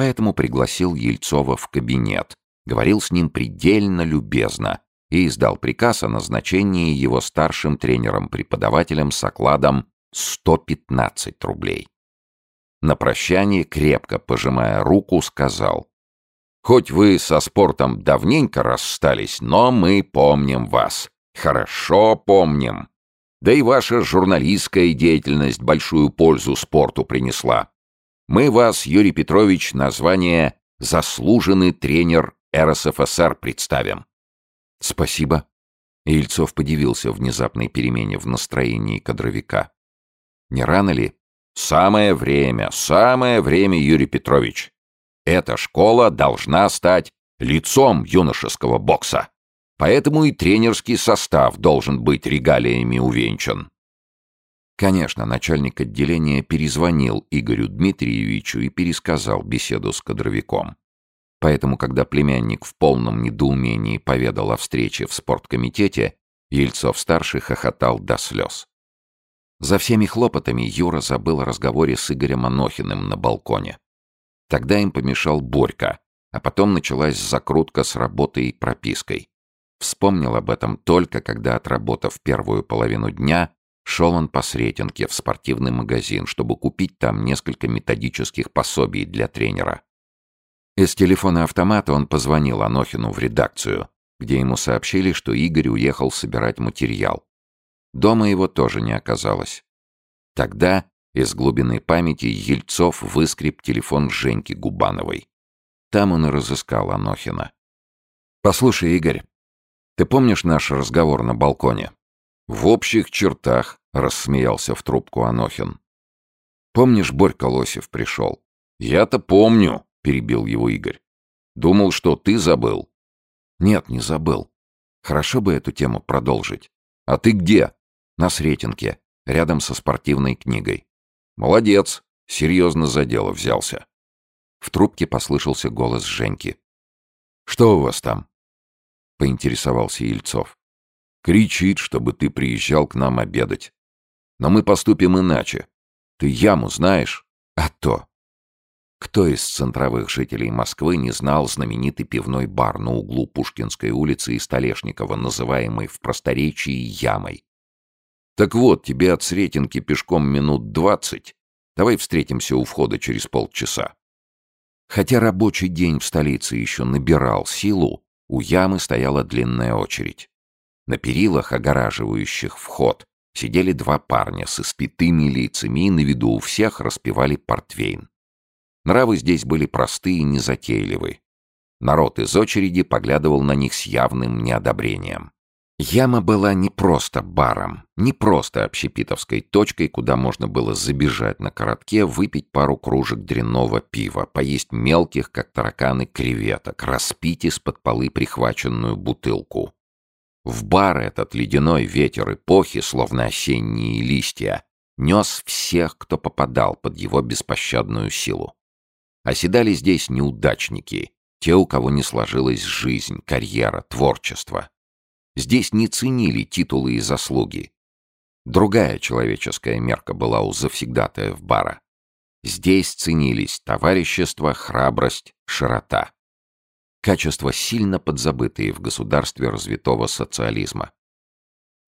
поэтому пригласил Ельцова в кабинет, говорил с ним предельно любезно и издал приказ о назначении его старшим тренером-преподавателем с окладом 115 рублей. На прощание, крепко пожимая руку, сказал, «Хоть вы со спортом давненько расстались, но мы помним вас. Хорошо помним. Да и ваша журналистская деятельность большую пользу спорту принесла. Мы вас, Юрий Петрович, название «Заслуженный тренер РСФСР» представим. Спасибо. Ильцов подивился внезапной перемене в настроении кадровика. Не рано ли? Самое время, самое время, Юрий Петрович. Эта школа должна стать лицом юношеского бокса. Поэтому и тренерский состав должен быть регалиями увенчан. Конечно, начальник отделения перезвонил Игорю Дмитриевичу и пересказал беседу с кадровиком. Поэтому, когда племянник в полном недоумении поведал о встрече в спорткомитете, Ельцов-старший хохотал до слез. За всеми хлопотами Юра забыл о разговоре с Игорем Анохиным на балконе. Тогда им помешал Борька, а потом началась закрутка с работой и пропиской. Вспомнил об этом только, когда, отработав первую половину дня, Шел он по Сретенке в спортивный магазин, чтобы купить там несколько методических пособий для тренера. Из телефона автомата он позвонил Анохину в редакцию, где ему сообщили, что Игорь уехал собирать материал. Дома его тоже не оказалось. Тогда из глубины памяти Ельцов выскреб телефон Женьки Губановой. Там он и разыскал Анохина. «Послушай, Игорь, ты помнишь наш разговор на балконе?» «В общих чертах», — рассмеялся в трубку Анохин. «Помнишь, Борька Лосев пришел?» «Я-то помню», — перебил его Игорь. «Думал, что ты забыл». «Нет, не забыл. Хорошо бы эту тему продолжить. А ты где?» «На Сретенке, рядом со спортивной книгой». «Молодец, серьезно за дело взялся». В трубке послышался голос Женьки. «Что у вас там?» — поинтересовался Ельцов. Кричит, чтобы ты приезжал к нам обедать. Но мы поступим иначе. Ты яму знаешь? А то. Кто из центровых жителей Москвы не знал знаменитый пивной бар на углу Пушкинской улицы и Столешникова, называемый в просторечии «Ямой»? Так вот, тебе от Сретенки пешком минут двадцать. Давай встретимся у входа через полчаса. Хотя рабочий день в столице еще набирал силу, у ямы стояла длинная очередь. На перилах, огораживающих вход, сидели два парня с испитыми лицами и на виду у всех распивали портвейн. Нравы здесь были простые и незатейливы. Народ из очереди поглядывал на них с явным неодобрением. Яма была не просто баром, не просто общепитовской точкой, куда можно было забежать на коротке, выпить пару кружек дрянного пива, поесть мелких, как тараканы, креветок, распить из-под полы прихваченную бутылку. В бар этот ледяной ветер эпохи, словно осенние листья, нес всех, кто попадал под его беспощадную силу. Оседали здесь неудачники, те, у кого не сложилась жизнь, карьера, творчество. Здесь не ценили титулы и заслуги. Другая человеческая мерка была у завсегдатаев бара. Здесь ценились товарищество, храбрость, широта. Качества, сильно подзабытые в государстве развитого социализма.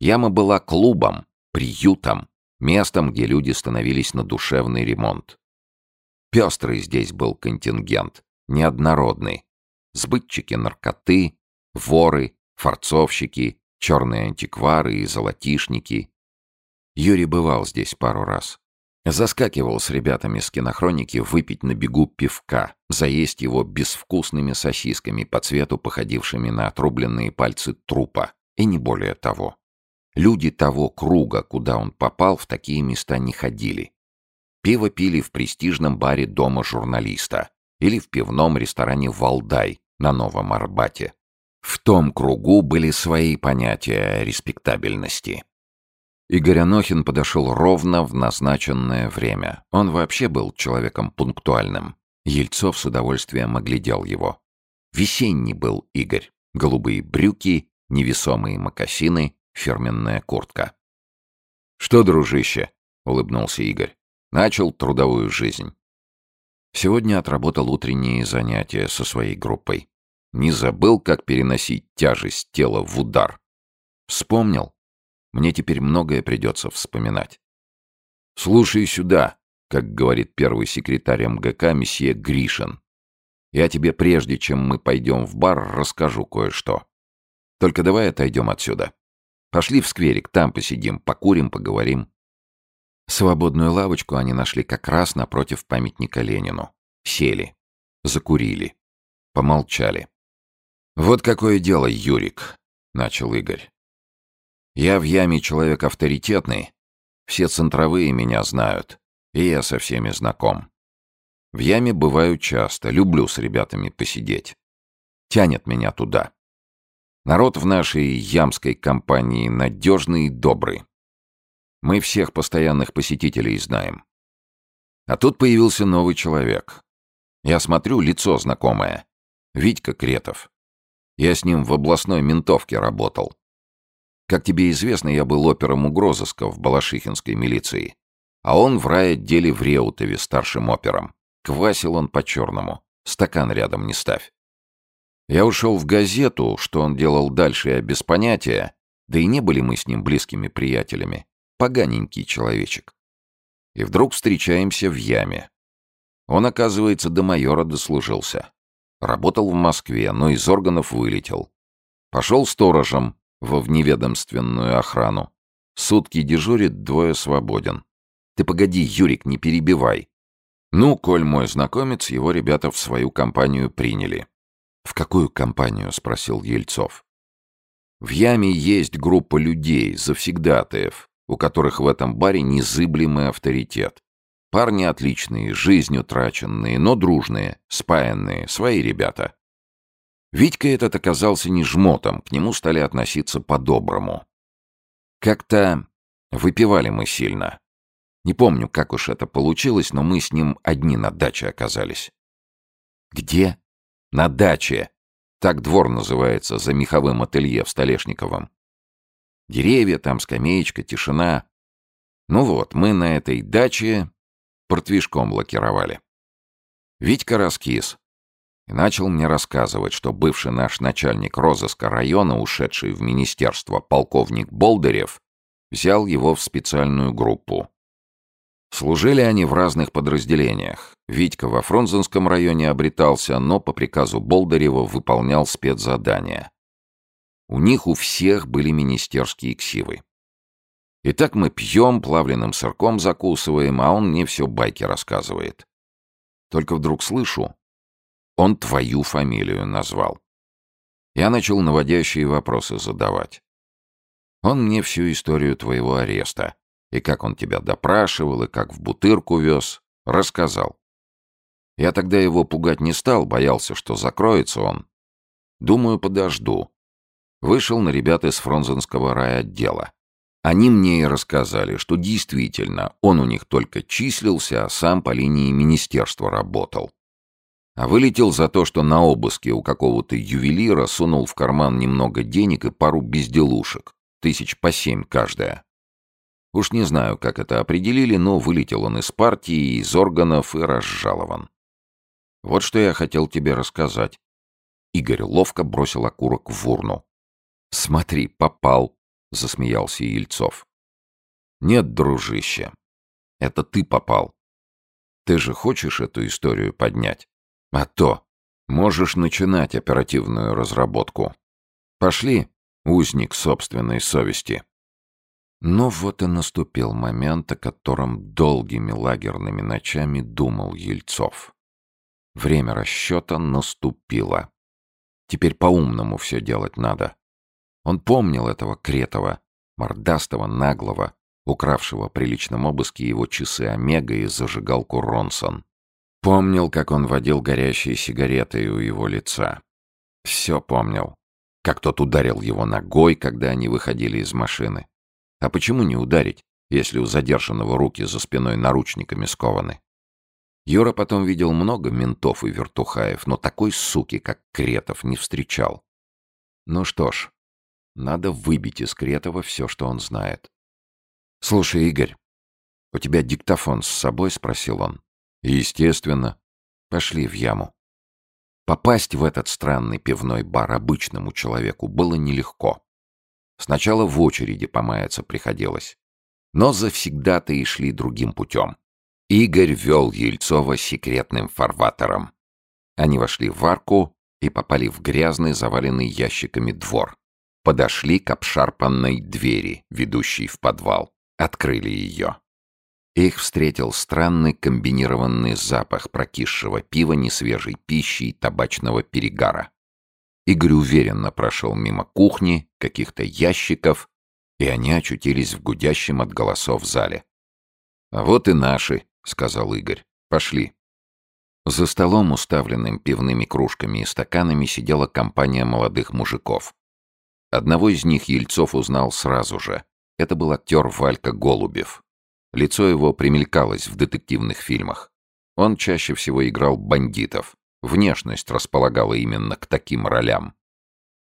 Яма была клубом, приютом, местом, где люди становились на душевный ремонт. Пестрый здесь был контингент, неоднородный. Сбытчики наркоты, воры, форцовщики, черные антиквары и золотишники. Юрий бывал здесь пару раз. Заскакивал с ребятами с кинохроники выпить на бегу пивка, заесть его безвкусными сосисками по цвету, походившими на отрубленные пальцы трупа, и не более того. Люди того круга, куда он попал, в такие места не ходили. Пиво пили в престижном баре дома журналиста или в пивном ресторане «Валдай» на Новом Арбате. В том кругу были свои понятия респектабельности. Игорь Анохин подошел ровно в назначенное время. Он вообще был человеком пунктуальным. Ельцов с удовольствием оглядел его. Весенний был Игорь. Голубые брюки, невесомые мокасины, фирменная куртка. «Что, дружище?» — улыбнулся Игорь. «Начал трудовую жизнь». Сегодня отработал утренние занятия со своей группой. Не забыл, как переносить тяжесть тела в удар. Вспомнил. Мне теперь многое придется вспоминать. «Слушай сюда», как говорит первый секретарь МГК месье Гришин. «Я тебе прежде, чем мы пойдем в бар, расскажу кое-что. Только давай отойдем отсюда. Пошли в скверик, там посидим, покурим, поговорим». Свободную лавочку они нашли как раз напротив памятника Ленину. Сели. Закурили. Помолчали. «Вот какое дело, Юрик», — начал Игорь. «Я в яме человек авторитетный. Все центровые меня знают, и я со всеми знаком. В яме бываю часто, люблю с ребятами посидеть. Тянет меня туда. Народ в нашей ямской компании надежный и добрый. Мы всех постоянных посетителей знаем. А тут появился новый человек. Я смотрю, лицо знакомое. Витька Кретов. Я с ним в областной ментовке работал. Как тебе известно, я был опером угрозыска в Балашихинской милиции. А он в райотделе в Реутове старшим опером. Квасил он по-черному. Стакан рядом не ставь. Я ушел в газету, что он делал дальше, я без понятия. Да и не были мы с ним близкими приятелями. Поганенький человечек. И вдруг встречаемся в яме. Он, оказывается, до майора дослужился. Работал в Москве, но из органов вылетел. Пошел сторожем во вневедомственную охрану. Сутки дежурит, двое свободен. Ты погоди, Юрик, не перебивай. Ну, коль мой знакомец, его ребята в свою компанию приняли. «В какую компанию?» — спросил Ельцов. «В яме есть группа людей, завсегдатаев, у которых в этом баре незыблемый авторитет. Парни отличные, жизнью траченные, но дружные, спаянные, свои ребята. Витька этот оказался не жмотом, к нему стали относиться по-доброму. Как-то выпивали мы сильно. Не помню, как уж это получилось, но мы с ним одни на даче оказались. Где? На даче. Так двор называется, за меховым ателье в Столешниковом. Деревья, там скамеечка, тишина. Ну вот, мы на этой даче портвишком лакировали. Витька раскис и начал мне рассказывать, что бывший наш начальник розыска района, ушедший в министерство, полковник Болдырев, взял его в специальную группу. Служили они в разных подразделениях. Витька во Фрунзенском районе обретался, но по приказу Болдырева выполнял спецзадания. У них у всех были министерские ксивы. И так мы пьем, плавленным сырком закусываем, а он мне все байки рассказывает. Только вдруг слышу, он твою фамилию назвал. Я начал наводящие вопросы задавать. Он мне всю историю твоего ареста, и как он тебя допрашивал, и как в бутырку вез, рассказал. Я тогда его пугать не стал, боялся, что закроется он. Думаю, подожду. Вышел на ребят из фронзенского райотдела. Они мне и рассказали, что действительно он у них только числился, а сам по линии министерства работал. А вылетел за то, что на обыске у какого-то ювелира сунул в карман немного денег и пару безделушек, тысяч по семь каждая. Уж не знаю, как это определили, но вылетел он из партии, из органов и разжалован. Вот что я хотел тебе рассказать. Игорь ловко бросил окурок в урну. «Смотри, попал», — засмеялся Ельцов. «Нет, дружище, это ты попал. Ты же хочешь эту историю поднять? А то можешь начинать оперативную разработку. Пошли, узник собственной совести». Но вот и наступил момент, о котором долгими лагерными ночами думал Ельцов. Время расчета наступило. Теперь по-умному все делать надо. Он помнил этого Кретова, мордастого, наглого, укравшего при личном обыске его часы Омега и зажигалку Ронсон. Помнил, как он водил горящие сигареты у его лица. Все помнил. Как тот ударил его ногой, когда они выходили из машины. А почему не ударить, если у задержанного руки за спиной наручниками скованы? Юра потом видел много ментов и вертухаев, но такой суки, как Кретов, не встречал. Ну что ж, надо выбить из Кретова все, что он знает. «Слушай, Игорь, у тебя диктофон с собой?» — спросил он. «Естественно. Пошли в яму». Попасть в этот странный пивной бар обычному человеку было нелегко. Сначала в очереди помаяться приходилось. Но завсегда-то и шли другим путем. Игорь вел Ельцова секретным фарватером. Они вошли в арку и попали в грязный, заваленный ящиками двор. Подошли к обшарпанной двери, ведущей в подвал. Открыли ее. Их встретил странный комбинированный запах прокисшего пива, несвежей пищи и табачного перегара. Игорь уверенно прошел мимо кухни, каких-то ящиков, и они очутились в гудящем от голосов зале. «А вот и наши», — сказал Игорь. «Пошли». За столом, уставленным пивными кружками и стаканами, сидела компания молодых мужиков. Одного из них Ельцов узнал сразу же. Это был актер Валька Голубев. Лицо его примелькалось в детективных фильмах. Он чаще всего играл бандитов. Внешность располагала именно к таким ролям.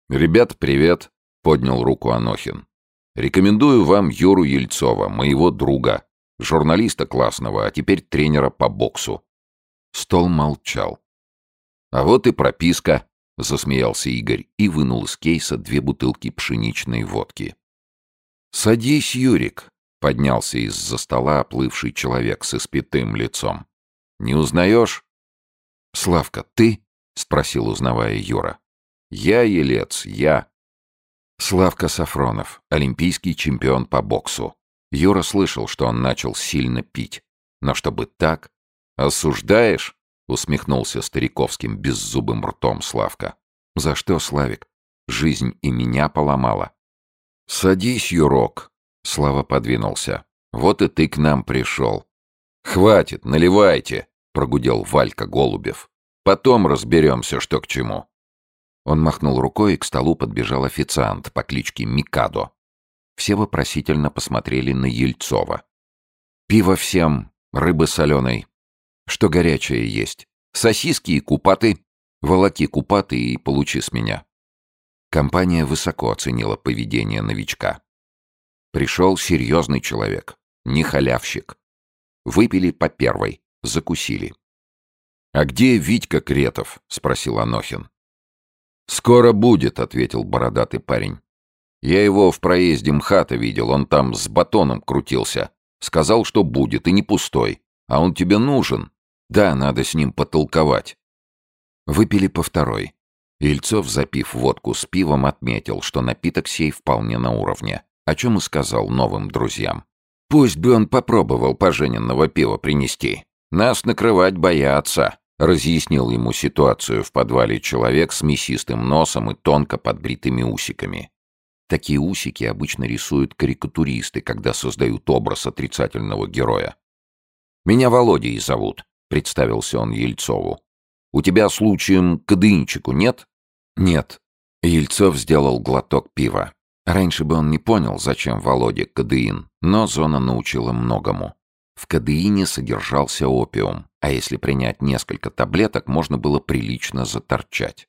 «Ребят, привет!» — поднял руку Анохин. «Рекомендую вам Юру Ельцова, моего друга, журналиста классного, а теперь тренера по боксу». Стол молчал. «А вот и прописка», — засмеялся Игорь и вынул из кейса две бутылки пшеничной водки. «Садись, Юрик», — поднялся из-за стола оплывший человек с испитым лицом. «Не узнаешь?» «Славка, ты?» — спросил, узнавая Юра. «Я, Елец, я». Славка Сафронов, олимпийский чемпион по боксу. Юра слышал, что он начал сильно пить. Но чтобы так... «Осуждаешь?» — усмехнулся стариковским беззубым ртом Славка. «За что, Славик? Жизнь и меня поломала». «Садись, Юрок!» — Слава подвинулся. «Вот и ты к нам пришел». «Хватит, наливайте!» — прогудел Валька Голубев. «Потом разберемся, что к чему». Он махнул рукой, и к столу подбежал официант по кличке Микадо. Все вопросительно посмотрели на Ельцова. «Пиво всем, рыбы соленой, что горячее есть? Сосиски и купаты. Волоки купаты и получи с меня. Компания высоко оценила поведение новичка. Пришел серьезный человек, не халявщик. Выпили по первой, закусили. «А где Витька Кретов?» — спросил Анохин. «Скоро будет», — ответил бородатый парень. «Я его в проезде МХАТа видел, он там с батоном крутился. Сказал, что будет, и не пустой. А он тебе нужен. Да, надо с ним потолковать. Выпили по второй. Ильцов, запив водку с пивом, отметил, что напиток сей вполне на уровне, о чем и сказал новым друзьям. Пусть бы он попробовал пожененного пива принести. Нас накрывать боятся, разъяснил ему ситуацию в подвале человек с мясистым носом и тонко подбритыми усиками. Такие усики обычно рисуют карикатуристы, когда создают образ отрицательного героя. «Меня Володей зовут», — представился он Ельцову. «У тебя случаем кадынчику нет?» «Нет». Ельцов сделал глоток пива. Раньше бы он не понял, зачем Володе кадеин, но зона научила многому. В кадеине содержался опиум, а если принять несколько таблеток, можно было прилично заторчать.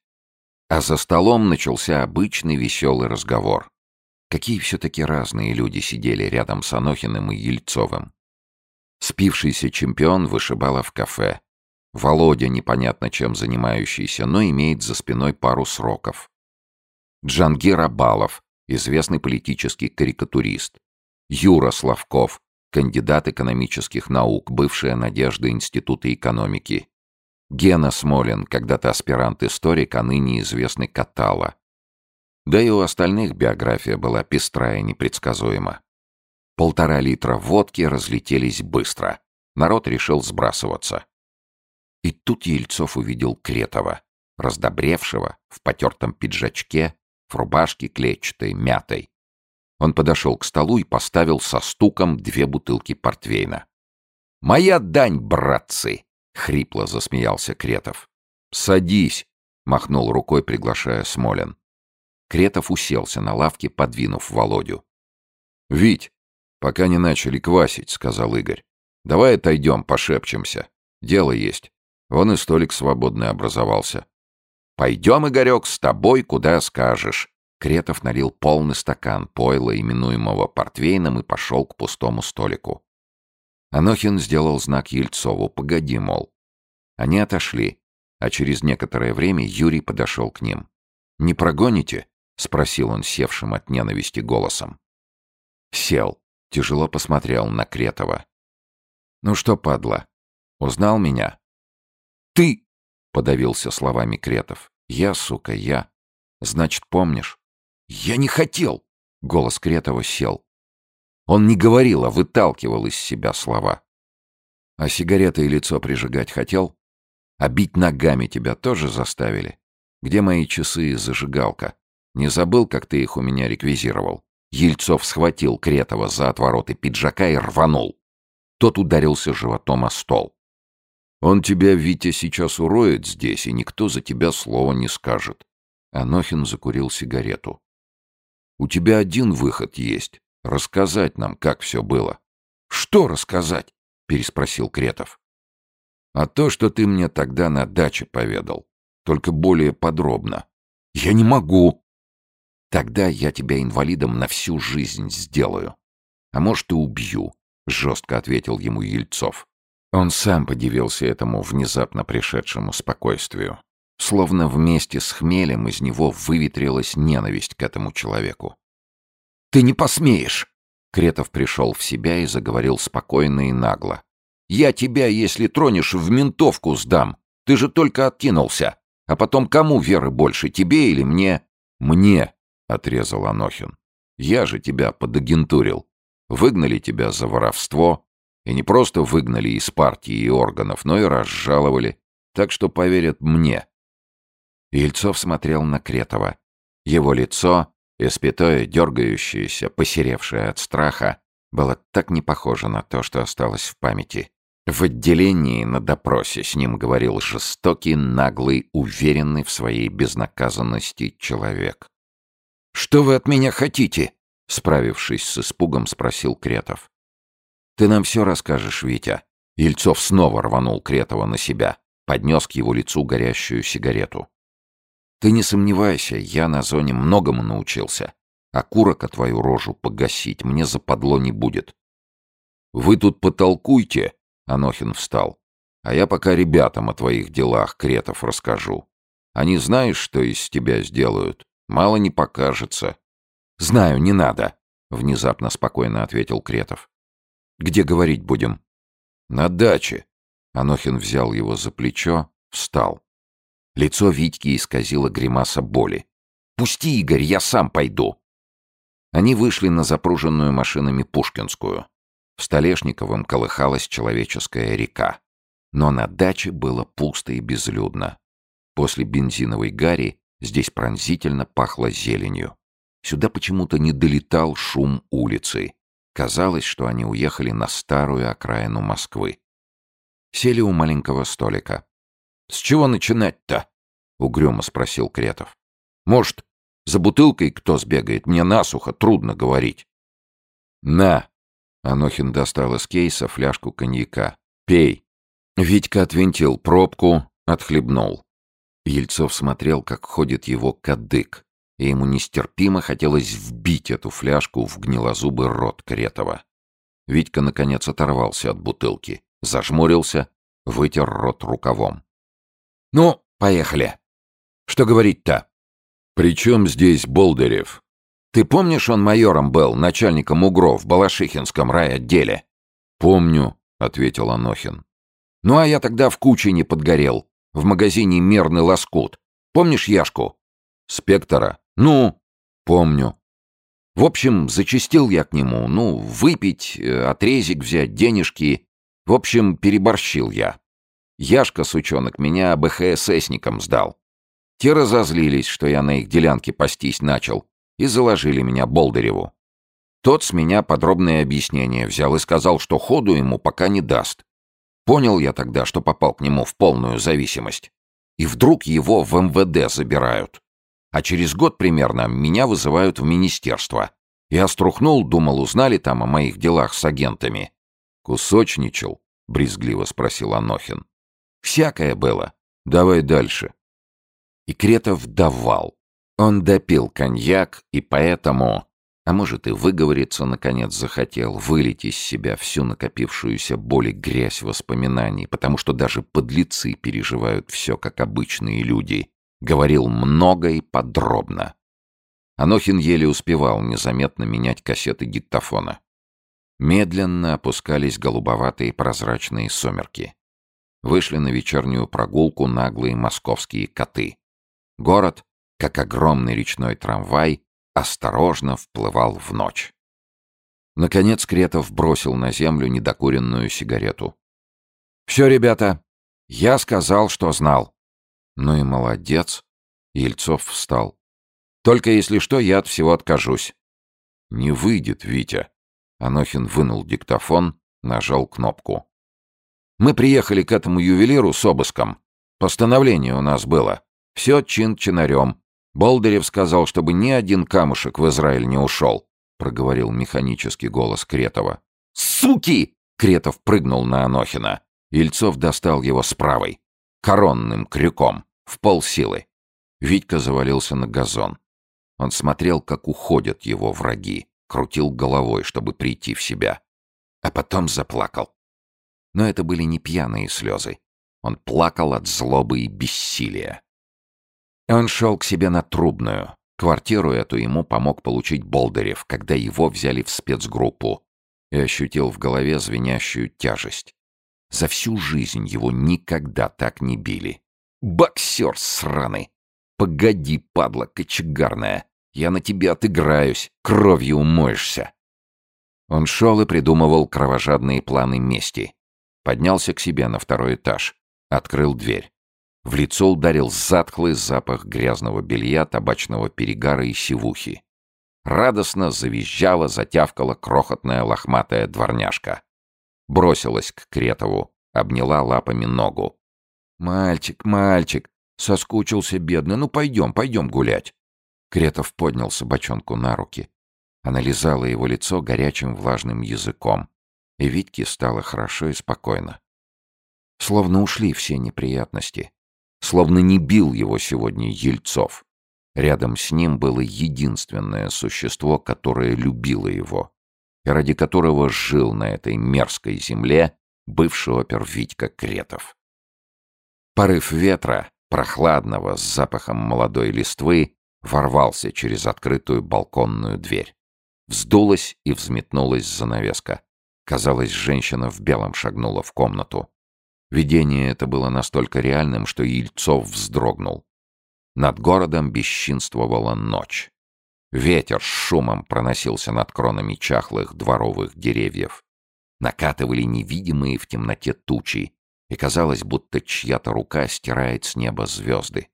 А за столом начался обычный веселый разговор. Какие все-таки разные люди сидели рядом с Анохиным и Ельцовым. Спившийся чемпион вышибала в кафе, Володя, непонятно чем занимающийся, но имеет за спиной пару сроков. Джангир Абалов, известный политический карикатурист. Юра Славков, кандидат экономических наук, бывшая надежда Института экономики. Гена Смолин, когда-то аспирант-историк, а ныне известный Катала. Да и у остальных биография была пестрая и непредсказуема. Полтора литра водки разлетелись быстро. Народ решил сбрасываться. И тут Ельцов увидел Кретова, раздобревшего, в потертом пиджачке, в рубашке клетчатой, мятой. Он подошел к столу и поставил со стуком две бутылки портвейна. «Моя дань, братцы!» — хрипло засмеялся Кретов. «Садись!» — махнул рукой, приглашая Смолин. Кретов уселся на лавке, подвинув Володю. «Вить, пока не начали квасить», — сказал Игорь. «Давай отойдем, пошепчемся. Дело есть». Вон и столик свободный образовался. «Пойдем, Игорек, с тобой куда скажешь». Кретов налил полный стакан пойла, именуемого портвейном, и пошел к пустому столику. Анохин сделал знак Ельцову «Погоди, мол». Они отошли, а через некоторое время Юрий подошел к ним. «Не прогоните?» — спросил он севшим от ненависти голосом. Сел, тяжело посмотрел на Кретова. «Ну что, падла, узнал меня?» «Ты!» — подавился словами Кретов. «Я, сука, я. Значит, помнишь?» «Я не хотел!» — голос Кретова сел. Он не говорил, а выталкивал из себя слова. «А сигареты и лицо прижигать хотел? А бить ногами тебя тоже заставили? Где мои часы и зажигалка? Не забыл, как ты их у меня реквизировал?» Ельцов схватил Кретова за отвороты пиджака и рванул. Тот ударился животом о стол. Он тебя, Витя, сейчас уроет здесь, и никто за тебя слова не скажет. Анохин закурил сигарету. У тебя один выход есть. Рассказать нам, как все было. Что рассказать? Переспросил Кретов. А то, что ты мне тогда на даче поведал. Только более подробно. Я не могу. Тогда я тебя инвалидом на всю жизнь сделаю. А может, и убью, жестко ответил ему Ельцов. Он сам подивился этому внезапно пришедшему спокойствию. Словно вместе с хмелем из него выветрилась ненависть к этому человеку. «Ты не посмеешь!» Кретов пришел в себя и заговорил спокойно и нагло. «Я тебя, если тронешь, в ментовку сдам. Ты же только откинулся. А потом кому веры больше, тебе или мне?» «Мне», — отрезал Анохин. «Я же тебя подагентурил. Выгнали тебя за воровство, и не просто выгнали из партии и органов, но и разжаловали. Так что поверят мне. Ельцов смотрел на Кретова. Его лицо, испятое, дергающееся, посеревшее от страха, было так не похоже на то, что осталось в памяти. В отделении на допросе с ним говорил жестокий, наглый, уверенный в своей безнаказанности человек. «Что вы от меня хотите?» Справившись с испугом, спросил Кретов. «Ты нам все расскажешь, Витя». Ельцов снова рванул Кретова на себя, поднес к его лицу горящую сигарету. «Ты не сомневайся, я на зоне многому научился. А курока твою рожу погасить мне западло не будет». «Вы тут потолкуйте», — Анохин встал. «А я пока ребятам о твоих делах, Кретов, расскажу. Они знаешь, что из тебя сделают? Мало не покажется». «Знаю, не надо», — внезапно спокойно ответил Кретов. Где говорить будем?» «На даче». Анохин взял его за плечо, встал. Лицо Витьки исказило гримаса боли. «Пусти, Игорь, я сам пойду!» Они вышли на запруженную машинами Пушкинскую. В Столешниковом колыхалась человеческая река. Но на даче было пусто и безлюдно. После бензиновой гари здесь пронзительно пахло зеленью. Сюда почему-то не долетал шум улицы. Казалось, что они уехали на старую окраину Москвы. Сели у маленького столика. «С чего начинать-то?» — угрюмо спросил Кретов. «Может, за бутылкой кто сбегает? Мне насухо, трудно говорить». «На!» — Анохин достал из кейса фляжку коньяка. «Пей!» Витька отвинтил пробку, отхлебнул. Ельцов смотрел, как ходит его кадык, и ему нестерпимо хотелось вбить эту фляжку в гнилозубый рот Кретова. Витька, наконец, оторвался от бутылки, зажмурился, вытер рот рукавом. «Ну, поехали. Что говорить-то?» «При чем здесь Болдырев?» «Ты помнишь, он майором был, начальником УГРО в Балашихинском райотделе?» «Помню», — ответил Анохин. «Ну, а я тогда в куче не подгорел. В магазине «Мерный лоскут». Помнишь Яшку?» «Спектора?» «Ну?» «Помню». В общем, зачастил я к нему. Ну, выпить, э, отрезик взять, денежки. В общем, переборщил я. Яшка, сучонок, меня БХССникам сдал. Те разозлились, что я на их делянке пастись начал, и заложили меня Болдыреву. Тот с меня подробное объяснение взял и сказал, что ходу ему пока не даст. Понял я тогда, что попал к нему в полную зависимость. И вдруг его в МВД забирают. А через год примерно меня вызывают в министерство. Я струхнул, думал, узнали там о моих делах с агентами. «Кусочничал?» — брезгливо спросил Анохин. Всякое было. Давай дальше. И Кретов давал. Он допил коньяк, и поэтому, а может и выговориться, наконец, захотел, вылить из себя всю накопившуюся боль и грязь воспоминаний, потому что даже подлецы переживают все, как обычные люди. Говорил много и подробно. Анохин еле успевал незаметно менять кассеты диктофона. Медленно опускались голубоватые прозрачные сумерки вышли на вечернюю прогулку наглые московские коты. Город, как огромный речной трамвай, осторожно вплывал в ночь. Наконец Кретов бросил на землю недокуренную сигарету. «Все, ребята, я сказал, что знал». «Ну и молодец». Ельцов встал. «Только если что, я от всего откажусь». «Не выйдет, Витя». Анохин вынул диктофон, нажал кнопку. Мы приехали к этому ювелиру с обыском. Постановление у нас было. Все чин-чинарем. Болдырев сказал, чтобы ни один камушек в Израиль не ушел, — проговорил механический голос Кретова. «Суки!» — Кретов прыгнул на Анохина. Ильцов достал его с правой. Коронным крюком. В полсилы. Витька завалился на газон. Он смотрел, как уходят его враги, крутил головой, чтобы прийти в себя. А потом заплакал. Но это были не пьяные слезы. Он плакал от злобы и бессилия. Он шел к себе на Трубную. Квартиру эту ему помог получить Болдырев, когда его взяли в спецгруппу, и ощутил в голове звенящую тяжесть. За всю жизнь его никогда так не били. «Боксер сраный! Погоди, падла кочегарная! Я на тебя отыграюсь, кровью умоешься!» Он шел и придумывал кровожадные планы мести. Поднялся к себе на второй этаж. Открыл дверь. В лицо ударил затхлый запах грязного белья, табачного перегара и сивухи. Радостно завизжала, затявкала крохотная лохматая дворняжка. Бросилась к Кретову, обняла лапами ногу. «Мальчик, мальчик!» Соскучился бедный. «Ну, пойдем, пойдем гулять!» Кретов поднял собачонку на руки. Она лизала его лицо горячим влажным языком и Витьке стало хорошо и спокойно. Словно ушли все неприятности. Словно не бил его сегодня Ельцов. Рядом с ним было единственное существо, которое любило его, и ради которого жил на этой мерзкой земле бывший опер Витька Кретов. Порыв ветра, прохладного, с запахом молодой листвы, ворвался через открытую балконную дверь. Вздулась и взметнулась занавеска. Казалось, женщина в белом шагнула в комнату. Видение это было настолько реальным, что Ельцов вздрогнул. Над городом бесчинствовала ночь. Ветер с шумом проносился над кронами чахлых дворовых деревьев. Накатывали невидимые в темноте тучи, и казалось, будто чья-то рука стирает с неба звезды.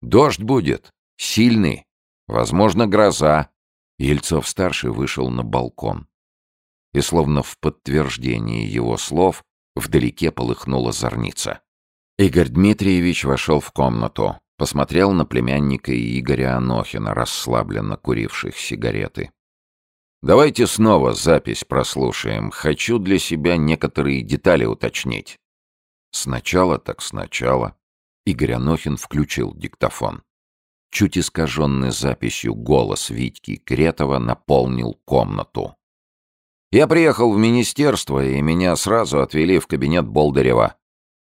«Дождь будет! Сильный! Возможно, гроза!» Ельцов-старший вышел на балкон. И словно в подтверждение его слов, вдалеке полыхнула зорница. Игорь Дмитриевич вошел в комнату, посмотрел на племянника Игоря Анохина, расслабленно куривших сигареты. «Давайте снова запись прослушаем. Хочу для себя некоторые детали уточнить». «Сначала так сначала». Игорь Анохин включил диктофон. Чуть искаженный записью голос Витьки Кретова наполнил комнату. Я приехал в министерство, и меня сразу отвели в кабинет Болдырева.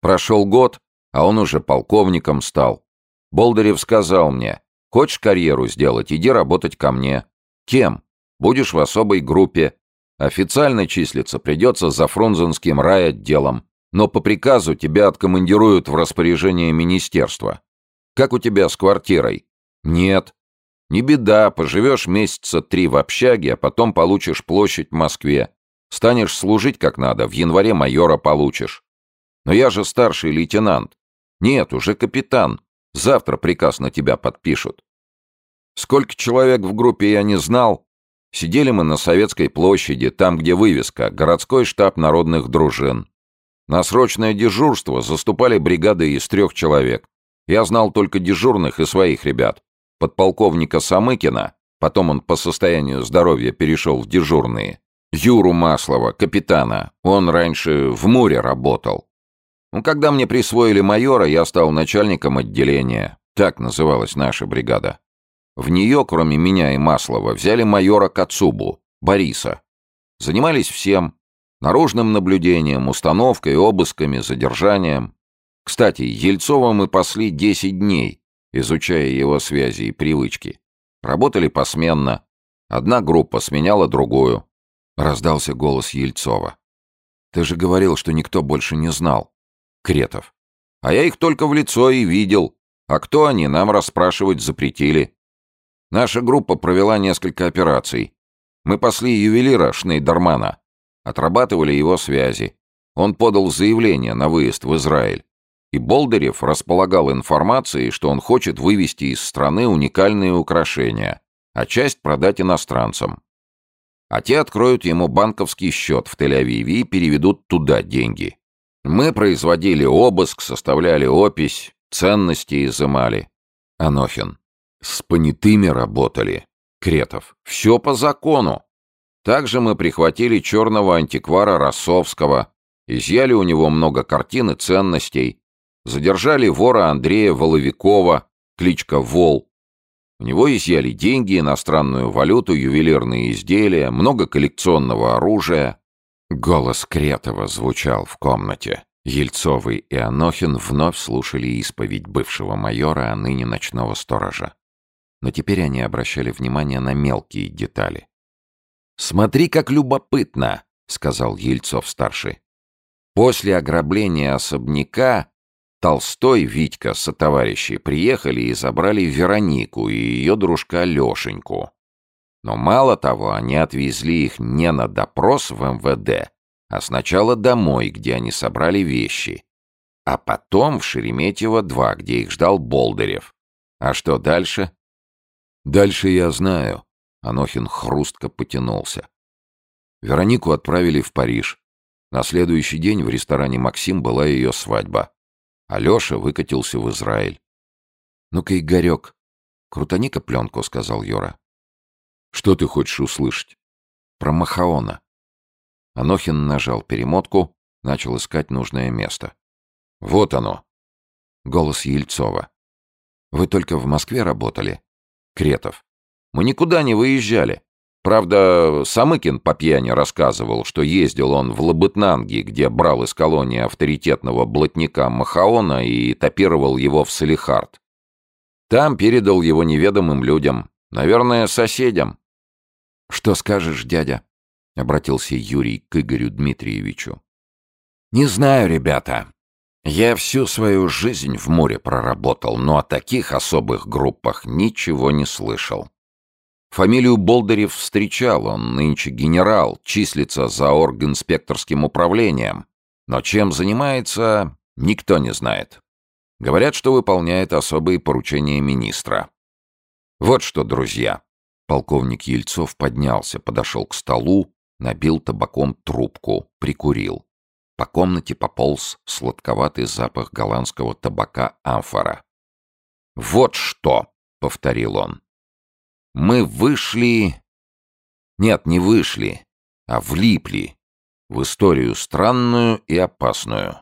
Прошел год, а он уже полковником стал. Болдырев сказал мне, хочешь карьеру сделать, иди работать ко мне. Кем? Будешь в особой группе. Официально числиться придется за Фрунзенским райотделом, но по приказу тебя откомандируют в распоряжение министерства. Как у тебя с квартирой? Нет. Не беда, поживешь месяца три в общаге, а потом получишь площадь в Москве. Станешь служить как надо, в январе майора получишь. Но я же старший лейтенант. Нет, уже капитан. Завтра приказ на тебя подпишут. Сколько человек в группе я не знал. Сидели мы на Советской площади, там, где вывеска «Городской штаб народных дружин». На срочное дежурство заступали бригады из трех человек. Я знал только дежурных и своих ребят подполковника Самыкина, потом он по состоянию здоровья перешел в дежурные, Юру Маслова, капитана, он раньше в море работал. Ну, когда мне присвоили майора, я стал начальником отделения, так называлась наша бригада. В нее, кроме меня и Маслова, взяли майора Кацубу, Бориса. Занимались всем, наружным наблюдением, установкой, обысками, задержанием. Кстати, Ельцова мы пасли 10 дней, изучая его связи и привычки. Работали посменно. Одна группа сменяла другую. Раздался голос Ельцова. «Ты же говорил, что никто больше не знал». Кретов. «А я их только в лицо и видел. А кто они, нам расспрашивать запретили. Наша группа провела несколько операций. Мы пасли ювелира Шнейдермана. Отрабатывали его связи. Он подал заявление на выезд в Израиль и Болдырев располагал информацией, что он хочет вывести из страны уникальные украшения, а часть продать иностранцам. А те откроют ему банковский счет в Тель-Авиве и переведут туда деньги. Мы производили обыск, составляли опись, ценности изымали. Анохин. С понятыми работали. Кретов. Все по закону. Также мы прихватили черного антиквара Росовского, изъяли у него много картин и ценностей, Задержали вора Андрея Воловикова, кличка Вол. У него изъяли деньги, иностранную валюту, ювелирные изделия, много коллекционного оружия. Голос Кретова звучал в комнате. Ельцовый и Анохин вновь слушали исповедь бывшего майора, а ныне ночного сторожа. Но теперь они обращали внимание на мелкие детали. «Смотри, как любопытно!» — сказал Ельцов-старший. «После ограбления особняка Толстой, Витька со товарищей приехали и забрали Веронику и ее дружка Лешеньку. Но мало того, они отвезли их не на допрос в МВД, а сначала домой, где они собрали вещи, а потом в Шереметьево-2, где их ждал Болдырев. А что дальше? Дальше я знаю. Анохин хрустко потянулся. Веронику отправили в Париж. На следующий день в ресторане «Максим» была ее свадьба. Алеша выкатился в Израиль. «Ну-ка, Игорек, крутани-ка пленку», — сказал Юра. «Что ты хочешь услышать?» «Про Махаона». Анохин нажал перемотку, начал искать нужное место. «Вот оно!» Голос Ельцова. «Вы только в Москве работали?» Кретов. «Мы никуда не выезжали. Правда, Самыкин по пьяни рассказывал, что ездил он в Лабытнанги, где брал из колонии авторитетного блатника Махаона и топировал его в Салихард. Там передал его неведомым людям, наверное, соседям. «Что скажешь, дядя?» обратился Юрий к Игорю Дмитриевичу. «Не знаю, ребята. Я всю свою жизнь в море проработал, но о таких особых группах ничего не слышал. Фамилию Болдырев встречал, он нынче генерал, числится за оргинспекторским управлением. Но чем занимается, никто не знает. Говорят, что выполняет особые поручения министра. Вот что, друзья. Полковник Ельцов поднялся, подошел к столу, набил табаком трубку, прикурил. По комнате пополз сладковатый запах голландского табака амфора. «Вот что!» — повторил он. Мы вышли... Нет, не вышли, а влипли в историю странную и опасную.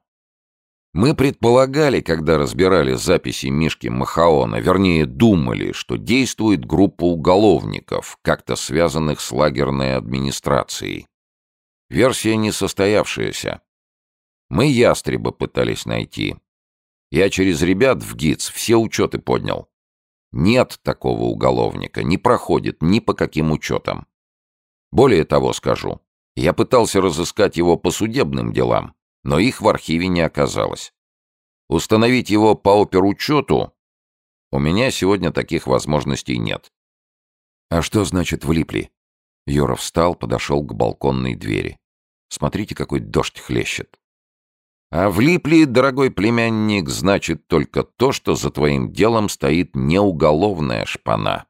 Мы предполагали, когда разбирали записи Мишки Махаона, вернее, думали, что действует группа уголовников, как-то связанных с лагерной администрацией. Версия несостоявшаяся. Мы ястреба пытались найти. Я через ребят в ГИЦ все учеты поднял. Нет такого уголовника, не проходит ни по каким учетам. Более того скажу, я пытался разыскать его по судебным делам, но их в архиве не оказалось. Установить его по оперучету у меня сегодня таких возможностей нет. А что значит влипли? Юра встал, подошел к балконной двери. Смотрите, какой дождь хлещет. А влипли, дорогой племянник, значит только то, что за твоим делом стоит не уголовная шпана,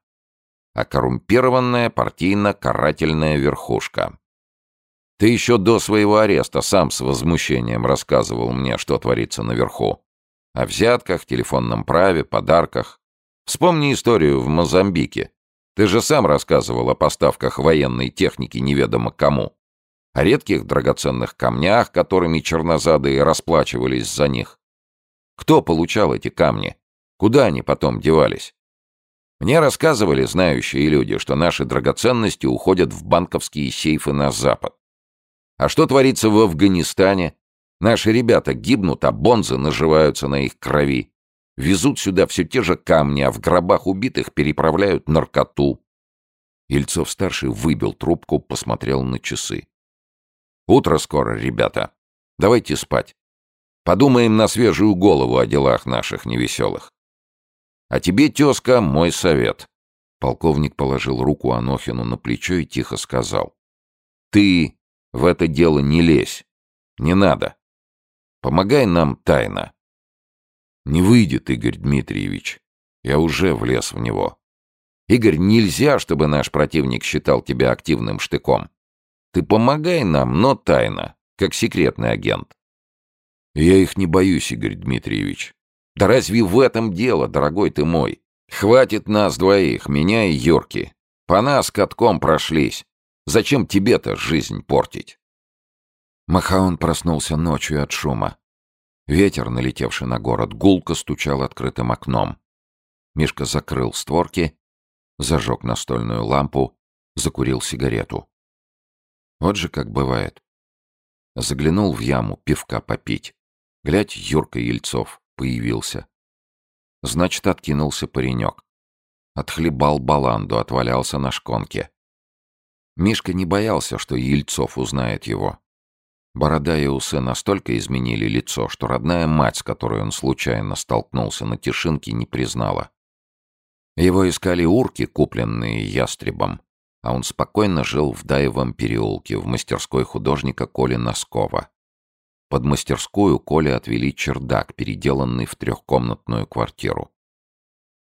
а коррумпированная партийно-карательная верхушка. Ты еще до своего ареста сам с возмущением рассказывал мне, что творится наверху. О взятках, телефонном праве, подарках. Вспомни историю в Мозамбике. Ты же сам рассказывал о поставках военной техники неведомо кому о редких драгоценных камнях, которыми чернозадые расплачивались за них. Кто получал эти камни? Куда они потом девались? Мне рассказывали знающие люди, что наши драгоценности уходят в банковские сейфы на Запад. А что творится в Афганистане? Наши ребята гибнут, а бонзы наживаются на их крови. Везут сюда все те же камни, а в гробах убитых переправляют наркоту. Ельцов-старший выбил трубку, посмотрел на часы. Утро скоро, ребята. Давайте спать. Подумаем на свежую голову о делах наших невеселых. А тебе, тезка, мой совет. Полковник положил руку Анохину на плечо и тихо сказал. Ты в это дело не лезь. Не надо. Помогай нам тайно. Не выйдет, Игорь Дмитриевич. Я уже влез в него. Игорь, нельзя, чтобы наш противник считал тебя активным штыком. Ты помогай нам, но тайно, как секретный агент. Я их не боюсь, Игорь Дмитриевич. Да разве в этом дело, дорогой ты мой? Хватит нас двоих, меня и Юрки. По нас катком прошлись. Зачем тебе-то жизнь портить? Махаон проснулся ночью от шума. Ветер, налетевший на город, гулко стучал открытым окном. Мишка закрыл створки, зажег настольную лампу, закурил сигарету. Вот же как бывает. Заглянул в яму пивка попить. Глядь, Юрка Ельцов появился. Значит, откинулся паренек. Отхлебал баланду, отвалялся на шконке. Мишка не боялся, что Ельцов узнает его. Борода и усы настолько изменили лицо, что родная мать, с которой он случайно столкнулся на Тишинке, не признала. Его искали урки, купленные ястребом а он спокойно жил в Даевом переулке в мастерской художника Коли Носкова. Под мастерскую Коле отвели чердак, переделанный в трехкомнатную квартиру.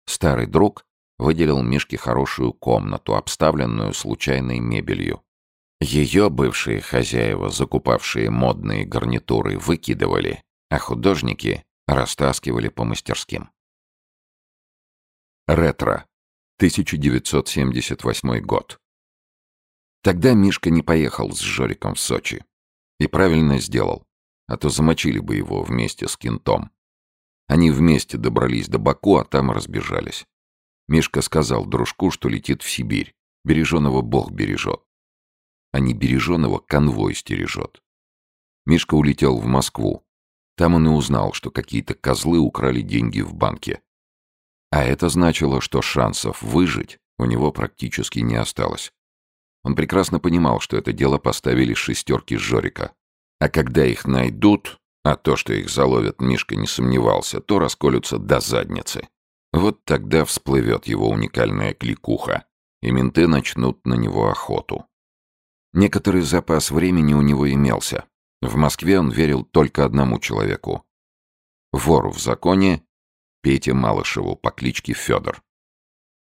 Старый друг выделил Мишке хорошую комнату, обставленную случайной мебелью. Ее бывшие хозяева, закупавшие модные гарнитуры, выкидывали, а художники растаскивали по мастерским. Ретро. 1978 год. Тогда Мишка не поехал с Жориком в Сочи. И правильно сделал, а то замочили бы его вместе с кентом. Они вместе добрались до Баку, а там разбежались. Мишка сказал дружку, что летит в Сибирь. Береженого Бог бережет. А не береженого конвой стережет. Мишка улетел в Москву. Там он и узнал, что какие-то козлы украли деньги в банке. А это значило, что шансов выжить у него практически не осталось. Он прекрасно понимал, что это дело поставили шестерки Жорика. А когда их найдут, а то, что их заловят, Мишка не сомневался, то расколются до задницы. Вот тогда всплывет его уникальная кликуха, и менты начнут на него охоту. Некоторый запас времени у него имелся. В Москве он верил только одному человеку. Вору в законе Пете Малышеву по кличке Федор.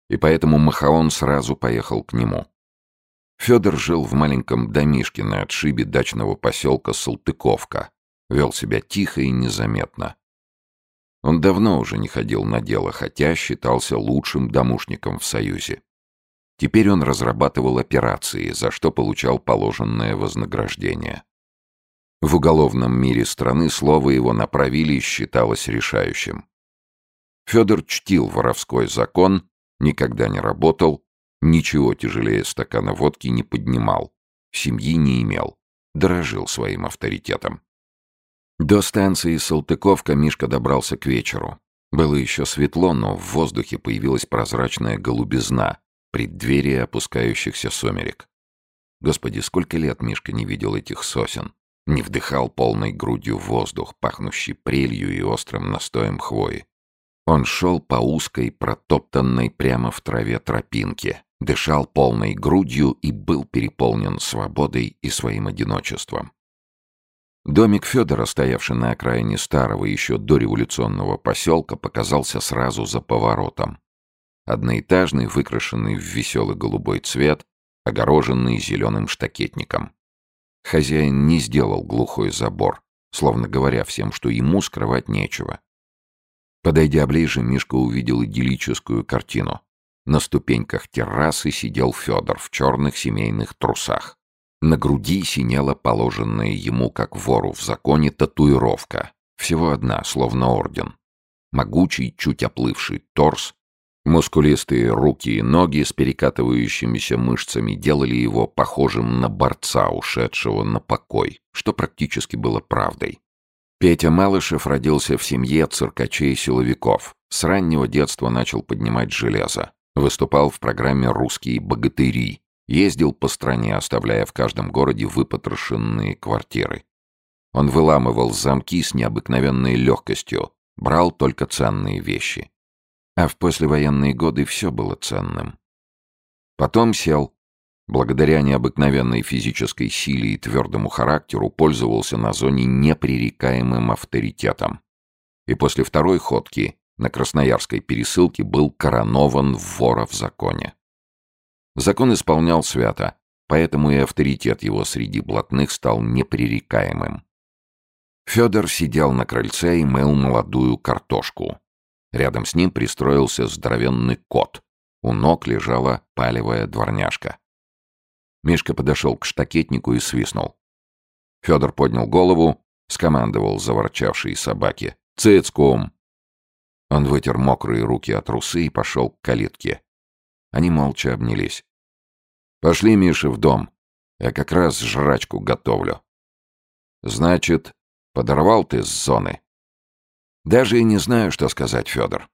И поэтому Махаон сразу поехал к нему. Федор жил в маленьком домишке на отшибе дачного поселка Салтыковка. Вел себя тихо и незаметно. Он давно уже не ходил на дело, хотя считался лучшим домушником в Союзе. Теперь он разрабатывал операции, за что получал положенное вознаграждение. В уголовном мире страны слово его направили считалось решающим. Федор чтил воровской закон, никогда не работал, ничего тяжелее стакана водки не поднимал, семьи не имел, дорожил своим авторитетом. До станции Салтыковка Мишка добрался к вечеру. Было еще светло, но в воздухе появилась прозрачная голубизна, преддверие опускающихся сумерек. Господи, сколько лет Мишка не видел этих сосен, не вдыхал полной грудью воздух, пахнущий прелью и острым настоем хвои. Он шел по узкой, протоптанной прямо в траве тропинке, дышал полной грудью и был переполнен свободой и своим одиночеством. Домик Федора, стоявший на окраине старого еще дореволюционного поселка, показался сразу за поворотом. Одноэтажный, выкрашенный в веселый голубой цвет, огороженный зеленым штакетником. Хозяин не сделал глухой забор, словно говоря всем, что ему скрывать нечего. Подойдя ближе, Мишка увидел идиллическую картину. На ступеньках террасы сидел Федор в черных семейных трусах. На груди синела положенная ему, как вору в законе, татуировка. Всего одна, словно орден. Могучий, чуть оплывший торс, мускулистые руки и ноги с перекатывающимися мышцами делали его похожим на борца, ушедшего на покой, что практически было правдой. Петя Малышев родился в семье циркачей-силовиков. С раннего детства начал поднимать железо. Выступал в программе «Русские богатыри». Ездил по стране, оставляя в каждом городе выпотрошенные квартиры. Он выламывал замки с необыкновенной легкостью, брал только ценные вещи. А в послевоенные годы все было ценным. Потом сел, благодаря необыкновенной физической силе и твердому характеру пользовался на зоне непререкаемым авторитетом. И после второй ходки на Красноярской пересылке был коронован вора в законе. Закон исполнял свято, поэтому и авторитет его среди блатных стал непререкаемым. Федор сидел на крыльце и мыл молодую картошку. Рядом с ним пристроился здоровенный кот. У ног лежала палевая дворняжка. Мишка подошел к штакетнику и свистнул. Федор поднял голову, скомандовал заворчавшей собаке. «Цицкум!» Он вытер мокрые руки от трусы и пошел к калитке. Они молча обнялись. «Пошли, Миша, в дом. Я как раз жрачку готовлю». «Значит, подорвал ты с зоны?» «Даже и не знаю, что сказать, Федор.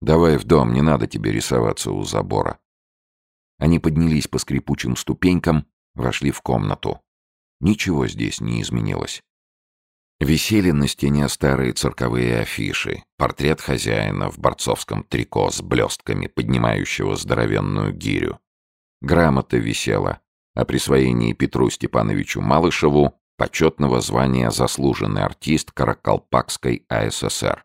Давай в дом, не надо тебе рисоваться у забора. Они поднялись по скрипучим ступенькам, вошли в комнату. Ничего здесь не изменилось. Висели на стене старые цирковые афиши, портрет хозяина в борцовском трико с блестками, поднимающего здоровенную гирю. Грамота висела о присвоении Петру Степановичу Малышеву почетного звания «Заслуженный артист Каракалпакской АССР».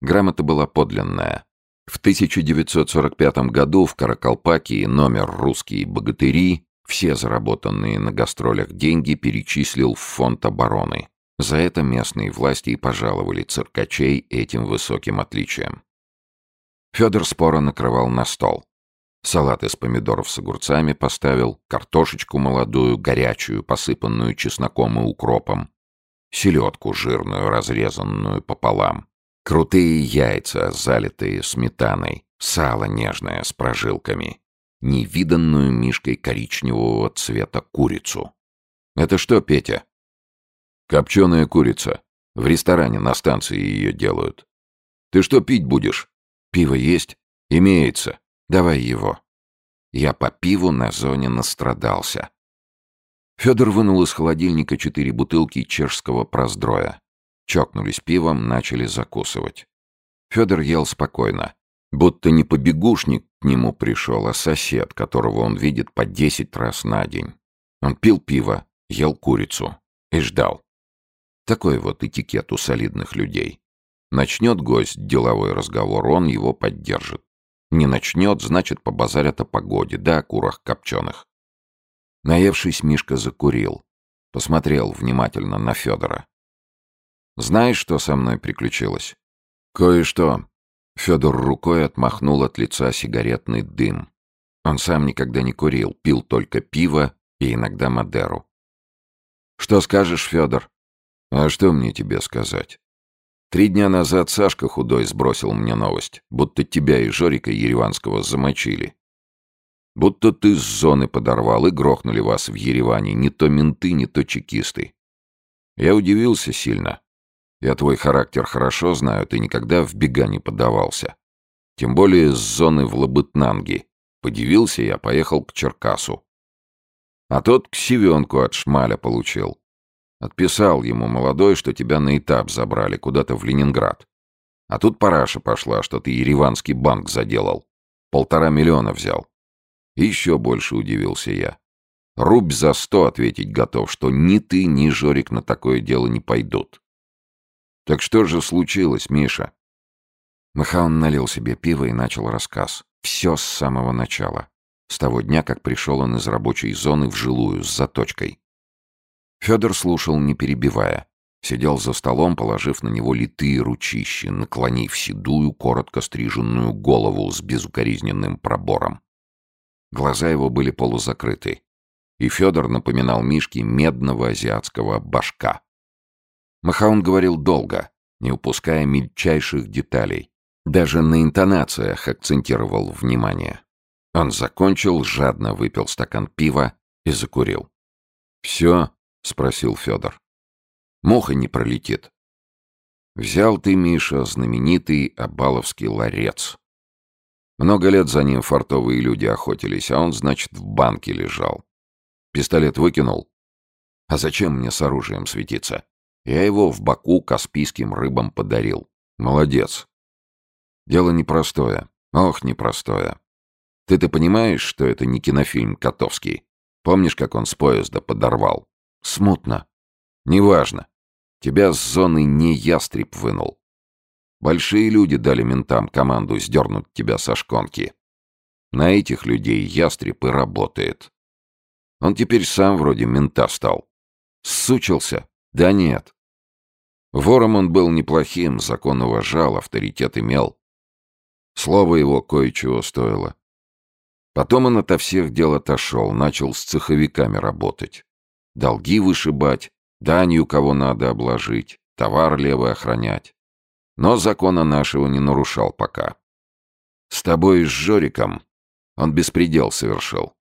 Грамота была подлинная, в 1945 году в Каракалпакии номер «Русские богатыри» все заработанные на гастролях деньги перечислил в фонд обороны. За это местные власти и пожаловали циркачей этим высоким отличием. Федор споро накрывал на стол. Салат из помидоров с огурцами поставил, картошечку молодую, горячую, посыпанную чесноком и укропом, селедку жирную, разрезанную пополам, Крутые яйца, залитые сметаной, сало нежное с прожилками, невиданную мишкой коричневого цвета курицу. «Это что, Петя?» «Копченая курица. В ресторане на станции ее делают. Ты что пить будешь? Пиво есть? Имеется. Давай его». Я по пиву на зоне настрадался. Федор вынул из холодильника четыре бутылки чешского проздроя. Чокнулись пивом, начали закусывать. Федор ел спокойно. Будто не побегушник к нему пришел, а сосед, которого он видит по десять раз на день. Он пил пиво, ел курицу и ждал. Такой вот этикет у солидных людей. Начнет гость деловой разговор, он его поддержит. Не начнет, значит, побазарят о погоде, да о курах копченых. Наевшись, Мишка закурил. Посмотрел внимательно на Федора. «Знаешь, что со мной приключилось?» «Кое-что». Федор рукой отмахнул от лица сигаретный дым. Он сам никогда не курил, пил только пиво и иногда Мадеру. «Что скажешь, Федор?» «А что мне тебе сказать?» Три дня назад Сашка худой сбросил мне новость, будто тебя и Жорика Ереванского замочили. Будто ты с зоны подорвал и грохнули вас в Ереване не то менты, не то чекисты. Я удивился сильно. Я твой характер хорошо знаю, ты никогда в бега не поддавался. Тем более с зоны в Лабытнанге. Подивился я, поехал к Черкасу. А тот к Севенку от шмаля получил. Отписал ему молодой, что тебя на этап забрали куда-то в Ленинград. А тут параша пошла, что ты Ереванский банк заделал. Полтора миллиона взял. И еще больше удивился я. Рубь за сто ответить готов, что ни ты, ни Жорик на такое дело не пойдут. Так что же случилось, Миша? Махаон налил себе пиво и начал рассказ. Все с самого начала. С того дня, как пришел он из рабочей зоны в жилую с заточкой. Федор слушал, не перебивая. Сидел за столом, положив на него литые ручищи, наклонив седую, коротко стриженную голову с безукоризненным пробором. Глаза его были полузакрыты. И Федор напоминал Мишке медного азиатского башка. Махаун говорил долго, не упуская мельчайших деталей. Даже на интонациях акцентировал внимание. Он закончил, жадно выпил стакан пива и закурил. «Все?» — спросил Федор. «Муха не пролетит». «Взял ты, Миша, знаменитый Абаловский ларец. Много лет за ним фартовые люди охотились, а он, значит, в банке лежал. Пистолет выкинул. А зачем мне с оружием светиться? Я его в Баку каспийским рыбам подарил. Молодец. Дело непростое. Ох, непростое. Ты-то понимаешь, что это не кинофильм Котовский? Помнишь, как он с поезда подорвал? Смутно. Неважно. Тебя с зоны не ястреб вынул. Большие люди дали ментам команду сдернуть тебя со шконки. На этих людей ястреб и работает. Он теперь сам вроде мента стал. Сучился? Да нет. Вором он был неплохим, закон уважал, авторитет имел. Слово его кое-чего стоило. Потом он ото всех дел отошел, начал с цеховиками работать. Долги вышибать, данью кого надо обложить, товар левый охранять. Но закона нашего не нарушал пока. С тобой и с Жориком он беспредел совершил.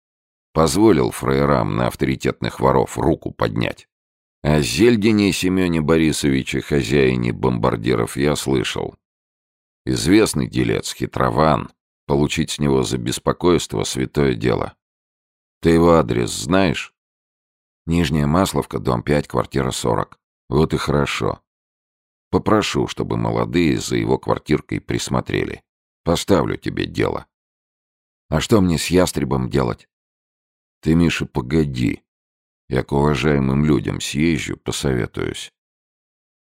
Позволил фраерам на авторитетных воров руку поднять. О Зельдине Семене Борисовиче, хозяине бомбардиров, я слышал. Известный делец, хитрован. Получить с него за беспокойство — святое дело. Ты его адрес знаешь? Нижняя Масловка, дом 5, квартира 40. Вот и хорошо. Попрошу, чтобы молодые за его квартиркой присмотрели. Поставлю тебе дело. А что мне с ястребом делать? Ты, Миша, погоди. Я к уважаемым людям съезжу, посоветуюсь.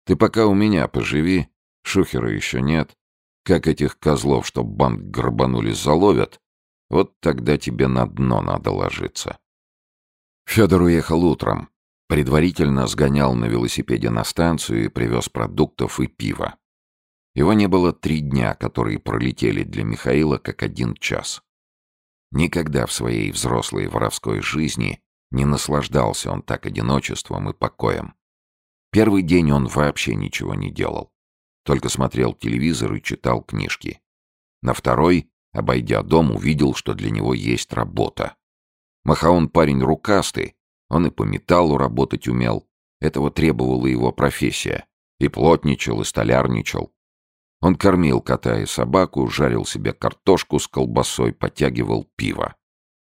Ты пока у меня поживи, шухера еще нет. Как этих козлов, что банк грабанули, заловят, вот тогда тебе на дно надо ложиться. Федор уехал утром. Предварительно сгонял на велосипеде на станцию и привез продуктов и пива. Его не было три дня, которые пролетели для Михаила как один час. Никогда в своей взрослой воровской жизни не наслаждался он так одиночеством и покоем. Первый день он вообще ничего не делал. Только смотрел телевизор и читал книжки. На второй, обойдя дом, увидел, что для него есть работа. Махаон парень рукастый, он и по металлу работать умел. Этого требовала его профессия. И плотничал, и столярничал. Он кормил кота и собаку, жарил себе картошку с колбасой, потягивал пиво.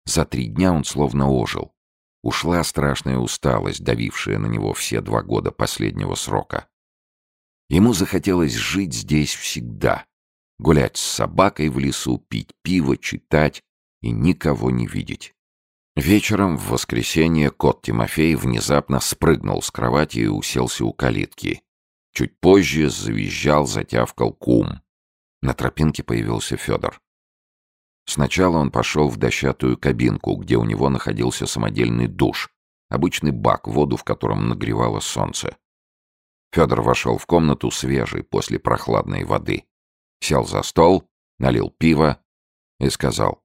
За три дня он словно ожил. Ушла страшная усталость, давившая на него все два года последнего срока. Ему захотелось жить здесь всегда. Гулять с собакой в лесу, пить пиво, читать и никого не видеть. Вечером в воскресенье кот Тимофей внезапно спрыгнул с кровати и уселся у калитки. Чуть позже завизжал, затявкал кум. На тропинке появился Федор. Сначала он пошел в дощатую кабинку, где у него находился самодельный душ, обычный бак, воду в котором нагревало солнце. Федор вошел в комнату свежий после прохладной воды. Сел за стол, налил пиво и сказал.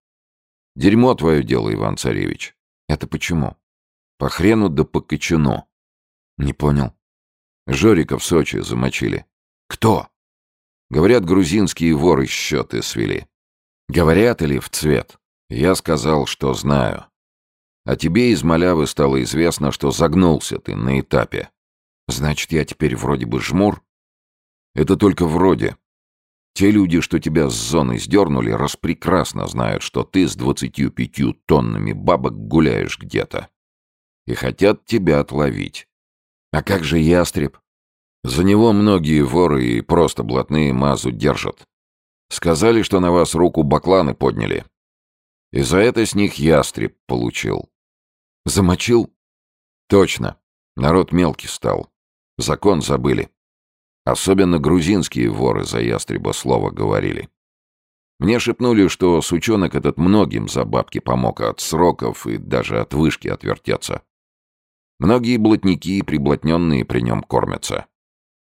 «Дерьмо твое дело, Иван Царевич». «Это почему?» «По хрену да по кочану». «Не понял». «Жорика в Сочи замочили». «Кто?» «Говорят, грузинские воры счеты свели». Говорят или в цвет? Я сказал, что знаю. А тебе из малявы стало известно, что загнулся ты на этапе. Значит, я теперь вроде бы жмур? Это только вроде. Те люди, что тебя с зоны сдернули, распрекрасно знают, что ты с двадцатью пятью тоннами бабок гуляешь где-то. И хотят тебя отловить. А как же ястреб? За него многие воры и просто блатные мазу держат. Сказали, что на вас руку бакланы подняли. И за это с них ястреб получил. Замочил? Точно. Народ мелкий стал. Закон забыли. Особенно грузинские воры за ястреба слово говорили. Мне шепнули, что сучонок этот многим за бабки помог от сроков и даже от вышки отвертеться. Многие блатники и приблотненные при нем кормятся.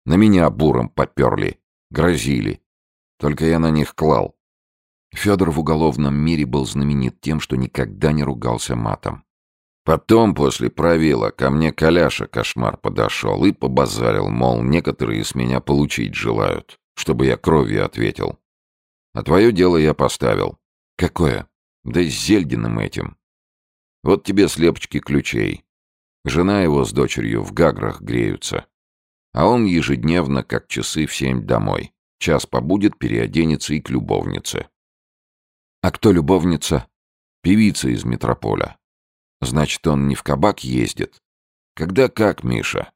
На меня буром поперли, грозили, только я на них клал. Федор в уголовном мире был знаменит тем, что никогда не ругался матом. Потом, после правила, ко мне Коляша кошмар подошел и побазарил, мол, некоторые с меня получить желают, чтобы я кровью ответил. А твое дело я поставил. Какое? Да с Зельдиным этим. Вот тебе слепочки ключей. Жена его с дочерью в Гаграх греются. А он ежедневно, как часы, в семь домой. Час побудет, переоденется и к любовнице. А кто любовница? Певица из метрополя. Значит, он не в кабак ездит. Когда как, Миша?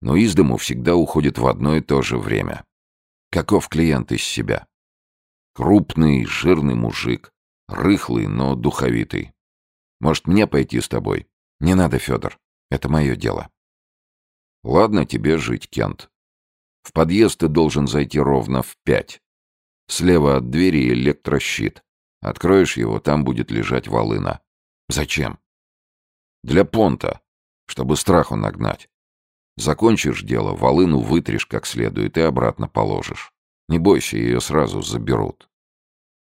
Но из дому всегда уходит в одно и то же время. Каков клиент из себя? Крупный, жирный мужик. Рыхлый, но духовитый. Может, мне пойти с тобой? Не надо, Федор. Это мое дело. Ладно тебе жить, Кент. В подъезд ты должен зайти ровно в пять. Слева от двери электрощит. Откроешь его, там будет лежать волына. Зачем? Для понта, чтобы страху нагнать. Закончишь дело, волыну вытришь как следует и обратно положишь. Не бойся, ее сразу заберут.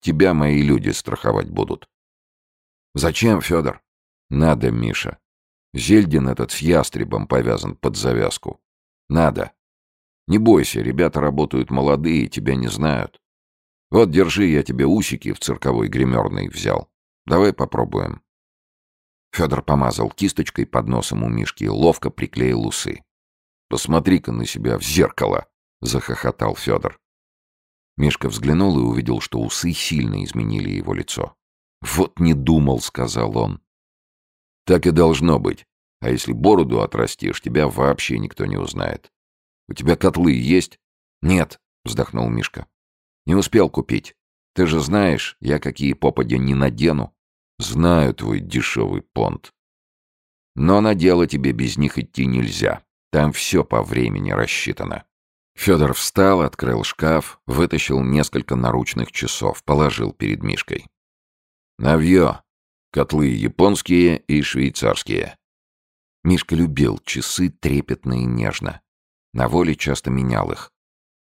Тебя мои люди страховать будут. Зачем, Федор? Надо, Миша. Зельдин этот с ястребом повязан под завязку. Надо. Не бойся, ребята работают молодые, тебя не знают. Вот, держи, я тебе усики в цирковой гримерной взял. Давай попробуем. Федор помазал кисточкой под носом у Мишки и ловко приклеил усы. «Посмотри-ка на себя в зеркало!» — захохотал Федор. Мишка взглянул и увидел, что усы сильно изменили его лицо. «Вот не думал», — сказал он. «Так и должно быть. А если бороду отрастишь, тебя вообще никто не узнает. У тебя котлы есть?» «Нет», — вздохнул Мишка. «Не успел купить. Ты же знаешь, я какие попадя не надену». «Знаю твой дешевый понт. Но на дело тебе без них идти нельзя. Там все по времени рассчитано». Федор встал, открыл шкаф, вытащил несколько наручных часов, положил перед Мишкой. «Новье. Котлы японские и швейцарские». Мишка любил часы трепетно и нежно. На воле часто менял их.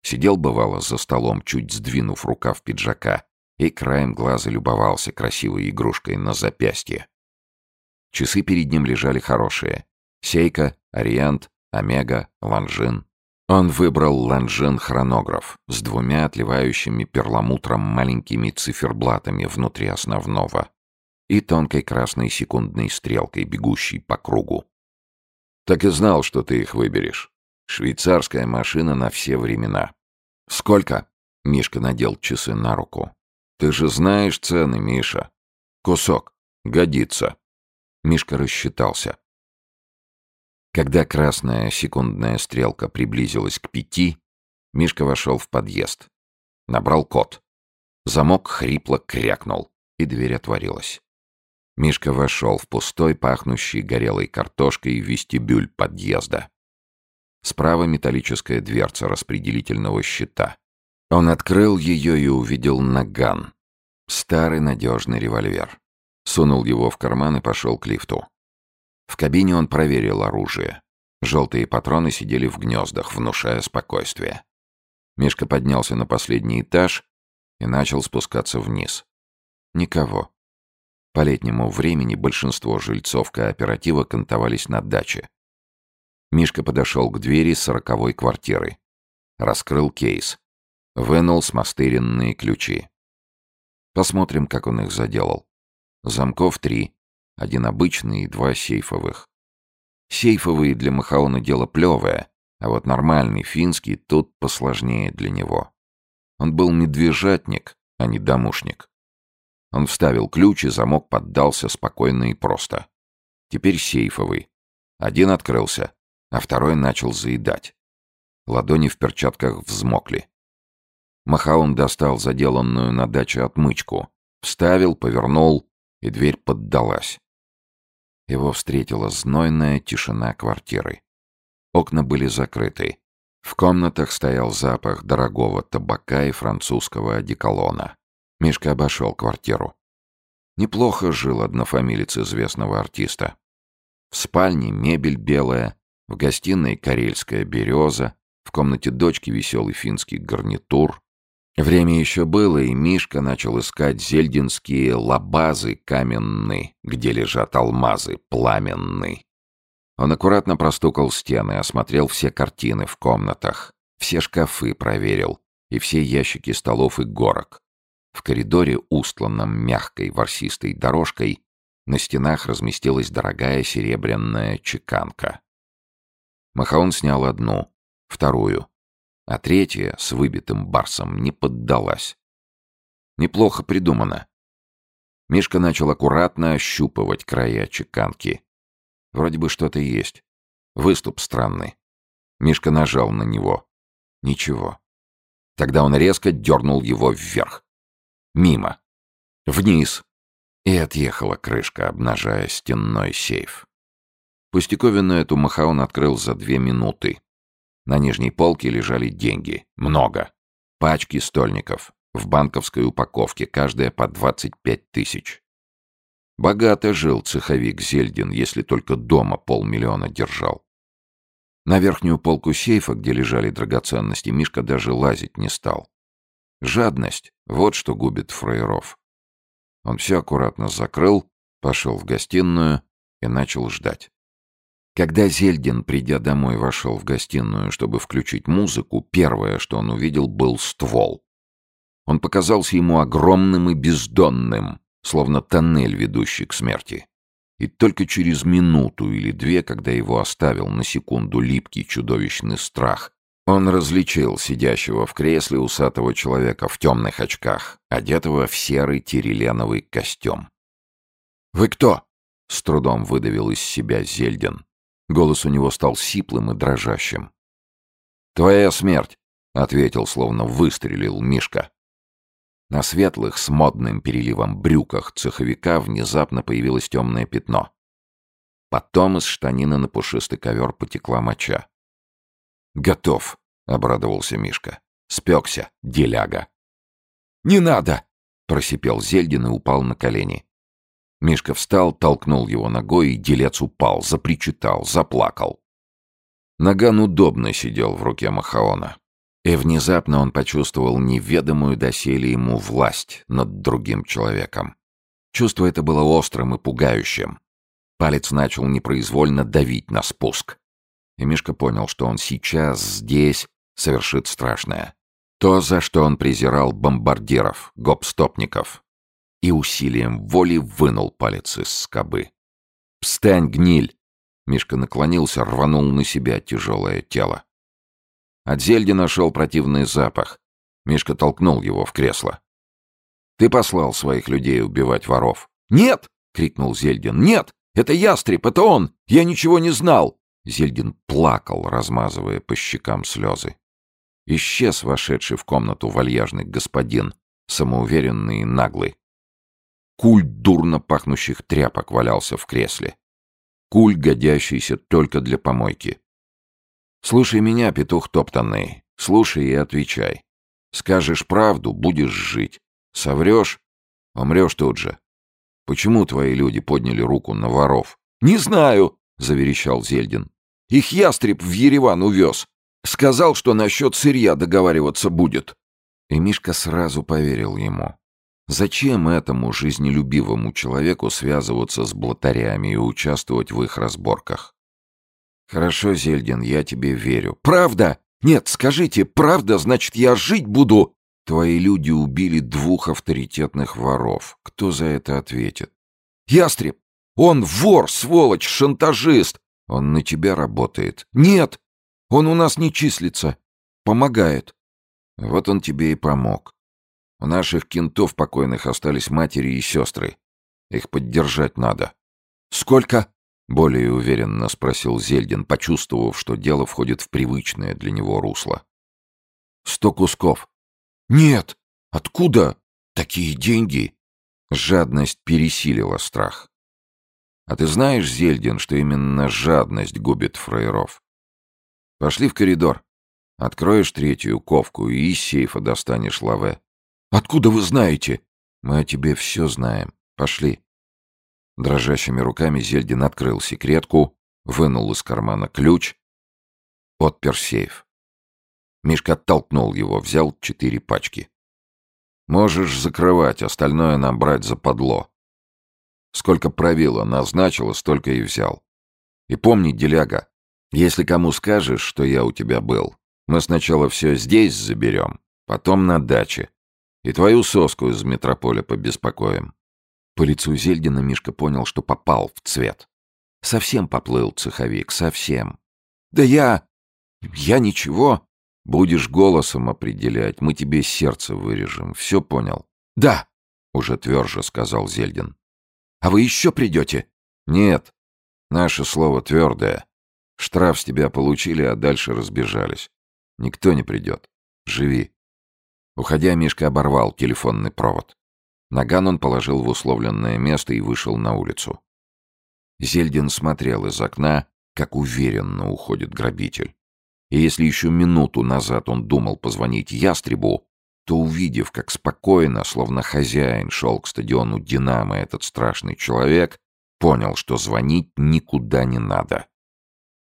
Сидел, бывало, за столом, чуть сдвинув рукав пиджака, и краем глаза любовался красивой игрушкой на запястье. Часы перед ним лежали хорошие. Seiko, Orient, Omega, Longines. Он выбрал Longines-хронограф с двумя отливающими перламутром маленькими циферблатами внутри основного и тонкой красной секундной стрелкой, бегущей по кругу. «Так и знал, что ты их выберешь. Швейцарская машина на все времена. Сколько? Мишка надел часы на руку. Ты же знаешь цены, Миша. Кусок. Годится. Мишка рассчитался. Когда красная секундная стрелка приблизилась к пяти, Мишка вошел в подъезд. Набрал код. Замок хрипло крякнул, и дверь отворилась. Мишка вошел в пустой, пахнущий горелой картошкой вестибюль подъезда. Справа металлическая дверца распределительного щита. Он открыл ее и увидел наган. Старый надежный револьвер. Сунул его в карман и пошел к лифту. В кабине он проверил оружие. Желтые патроны сидели в гнездах, внушая спокойствие. Мишка поднялся на последний этаж и начал спускаться вниз. Никого. По летнему времени большинство жильцов кооператива кантовались на даче. Мишка подошел к двери сороковой квартиры. Раскрыл кейс. Вынул смастыренные ключи. Посмотрим, как он их заделал. Замков три. Один обычный и два сейфовых. Сейфовые для Махаона дело плевое, а вот нормальный финский тут посложнее для него. Он был медвежатник, а не домушник. Он вставил ключ, и замок поддался спокойно и просто. Теперь сейфовый. Один открылся, а второй начал заедать. Ладони в перчатках взмокли. Махаун достал заделанную на даче отмычку, вставил, повернул, и дверь поддалась. Его встретила знойная тишина квартиры. Окна были закрыты. В комнатах стоял запах дорогого табака и французского одеколона. Мишка обошел квартиру. Неплохо жил однофамилец известного артиста. В спальне мебель белая, в гостиной карельская береза, в комнате дочки веселый финский гарнитур. Время еще было, и Мишка начал искать зельдинские лабазы каменные, где лежат алмазы пламенные. Он аккуратно простукал стены, осмотрел все картины в комнатах, все шкафы проверил и все ящики столов и горок. В коридоре, устланном мягкой ворсистой дорожкой, на стенах разместилась дорогая серебряная чеканка. Махаон снял одну, вторую, а третья с выбитым барсом не поддалась. Неплохо придумано. Мишка начал аккуратно ощупывать края чеканки. Вроде бы что-то есть. Выступ странный. Мишка нажал на него. Ничего. Тогда он резко дернул его вверх. Мимо. Вниз. И отъехала крышка, обнажая стенной сейф. Пустяковину эту Махаон открыл за две минуты. На нижней полке лежали деньги. Много. Пачки стольников. В банковской упаковке, каждая по 25 тысяч. Богато жил цеховик Зельдин, если только дома полмиллиона держал. На верхнюю полку сейфа, где лежали драгоценности, Мишка даже лазить не стал. Жадность — вот что губит фраеров. Он все аккуратно закрыл, пошел в гостиную и начал ждать. Когда Зельдин, придя домой, вошел в гостиную, чтобы включить музыку, первое, что он увидел, был ствол. Он показался ему огромным и бездонным, словно тоннель, ведущий к смерти. И только через минуту или две, когда его оставил на секунду липкий чудовищный страх, он различил сидящего в кресле усатого человека в темных очках, одетого в серый тиреленовый костюм. «Вы кто?» — с трудом выдавил из себя Зельдин. Голос у него стал сиплым и дрожащим. «Твоя смерть», — ответил, словно выстрелил Мишка. На светлых с модным переливом брюках цеховика внезапно появилось темное пятно. Потом из штанины на пушистый ковер потекла моча. «Готов», — обрадовался Мишка. «Спекся, деляга». «Не надо!» — просипел Зельдин и упал на колени. Мишка встал, толкнул его ногой, и делец упал, запричитал, заплакал. Наган удобно сидел в руке Махаона. И внезапно он почувствовал неведомую доселе ему власть над другим человеком. Чувство это было острым и пугающим. Палец начал непроизвольно давить на спуск. И Мишка понял, что он сейчас, здесь, совершит страшное. То, за что он презирал бомбардиров, гопстопников. И усилием воли вынул палец из скобы. «Встань, гниль!» Мишка наклонился, рванул на себя тяжелое тело. От зельди нашел противный запах. Мишка толкнул его в кресло. «Ты послал своих людей убивать воров?» «Нет!» — крикнул Зельдин. «Нет! Это ястреб! Это он! Я ничего не знал!» Зельдин плакал, размазывая по щекам слезы. Исчез вошедший в комнату вальяжный господин, самоуверенный и наглый. Культ дурно пахнущих тряпок валялся в кресле. Куль, годящийся только для помойки. «Слушай меня, петух топтанный, слушай и отвечай. Скажешь правду — будешь жить. Соврешь — умрешь тут же. Почему твои люди подняли руку на воров?» «Не знаю!» — заверещал Зельдин. «Их ястреб в Ереван увез. Сказал, что насчет сырья договариваться будет». И Мишка сразу поверил ему. Зачем этому жизнелюбивому человеку связываться с блатарями и участвовать в их разборках? Хорошо, Зельдин, я тебе верю. Правда? Нет, скажите, правда, значит, я жить буду? Твои люди убили двух авторитетных воров. Кто за это ответит? Ястреб! Он вор, сволочь, шантажист! Он на тебя работает. Нет! Он у нас не числится. Помогает. Вот он тебе и помог. У наших кентов покойных остались матери и сестры. Их поддержать надо. Сколько? Более уверенно спросил Зельдин, почувствовав, что дело входит в привычное для него русло. Сто кусков. Нет! Откуда? Такие деньги? Жадность пересилила страх. А ты знаешь, Зельдин, что именно жадность губит фраеров? Пошли в коридор. Откроешь третью ковку и из сейфа достанешь лаве. Откуда вы знаете? Мы о тебе все знаем. Пошли. Дрожащими руками Зельдин открыл секретку, вынул из кармана ключ, отпер сейф. Мишка оттолкнул его, взял четыре пачки. «Можешь закрывать, остальное нам брать западло. Сколько правила назначила, столько и взял. И помни, деляга, если кому скажешь, что я у тебя был, мы сначала все здесь заберем, потом на даче. И твою соску из метрополя побеспокоим. По лицу Зельдина Мишка понял, что попал в цвет. Совсем поплыл цеховик, совсем. Да я... я ничего. Будешь голосом определять, мы тебе сердце вырежем. Все понял? Да, уже тверже сказал Зельдин. А вы еще придете? Нет. Наше слово твердое. Штраф с тебя получили, а дальше разбежались. Никто не придет. Живи. Уходя, Мишка оборвал телефонный провод. Наган он положил в условленное место и вышел на улицу. Зельдин смотрел из окна, как уверенно уходит грабитель. И если еще минуту назад он думал позвонить Ястребу, то, увидев, как спокойно, словно хозяин, шел к стадиону «Динамо» этот страшный человек, понял, что звонить никуда не надо.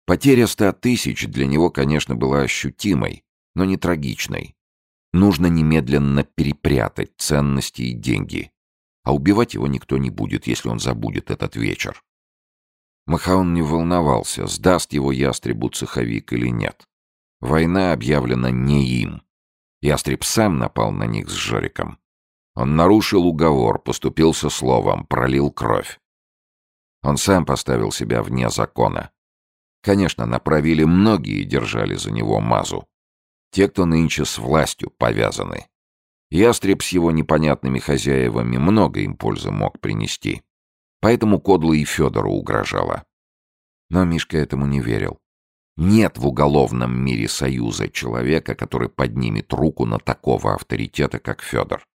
Потеря ста тысяч для него, конечно, была ощутимой, но не трагичной. Нужно немедленно перепрятать ценности и деньги. А убивать его никто не будет, если он забудет этот вечер. Махаон не волновался, сдаст его ястребу цеховик или нет. Война объявлена не им. Ястреб сам напал на них с Жориком. Он нарушил уговор, поступился словом, пролил кровь. Он сам поставил себя вне закона. Конечно, направили многие и держали за него мазу. Те, кто нынче с властью повязаны. Ястреб с его непонятными хозяевами много им пользы мог принести. Поэтому Кодла и Федору угрожала. Но Мишка этому не верил. Нет в уголовном мире союза человека, который поднимет руку на такого авторитета, как Федор.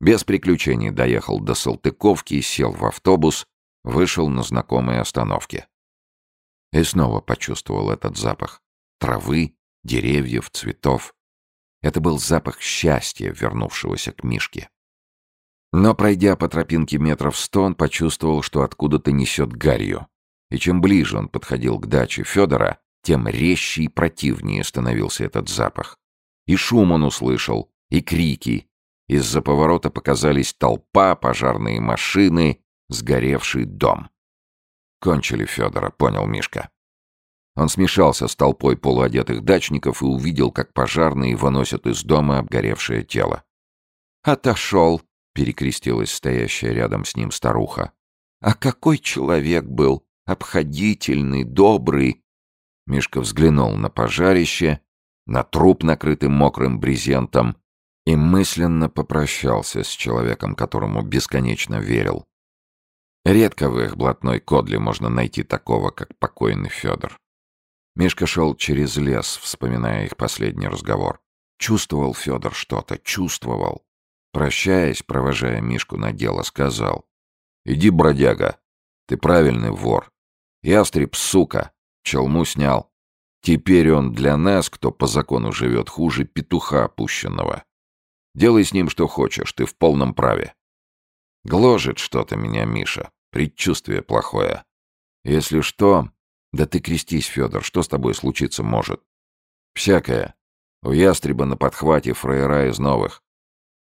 Без приключений доехал до Салтыковки, сел в автобус, вышел на знакомой остановке. И снова почувствовал этот запах. Травы, деревьев, цветов. Это был запах счастья, вернувшегося к Мишке. Но, пройдя по тропинке метров сто, он почувствовал, что откуда-то несет гарью. И чем ближе он подходил к даче Федора, тем резче и противнее становился этот запах. И шум он услышал, и крики. Из-за поворота показались толпа, пожарные машины, сгоревший дом. Кончили Федора, понял Мишка. Он смешался с толпой полуодетых дачников и увидел, как пожарные выносят из дома обгоревшее тело. «Отошел», — перекрестилась стоящая рядом с ним старуха. «А какой человек был! Обходительный, добрый!» Мишка взглянул на пожарище, на труп, накрытый мокрым брезентом, и мысленно попрощался с человеком, которому бесконечно верил. Редко в их блатной кодле можно найти такого, как покойный Федор. Мишка шел через лес, вспоминая их последний разговор. Чувствовал Федор что-то, чувствовал. Прощаясь, провожая Мишку на дело, сказал. «Иди, бродяга, ты правильный вор. Ястреб, сука, челму снял. Теперь он для нас, кто по закону живет, хуже петуха опущенного. Делай с ним что хочешь, ты в полном праве. Гложет что-то меня, Миша, предчувствие плохое. Если что... Да ты крестись, Федор, что с тобой случиться может? Всякое. У ястреба на подхвате фраера из новых.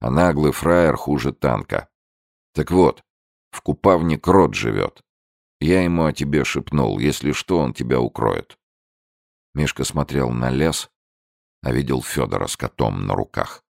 А наглый фраер хуже танка. Так вот, в купавне крот живет. Я ему о тебе шепнул, если что, он тебя укроет. Мишка смотрел на лес, а видел Федора с котом на руках.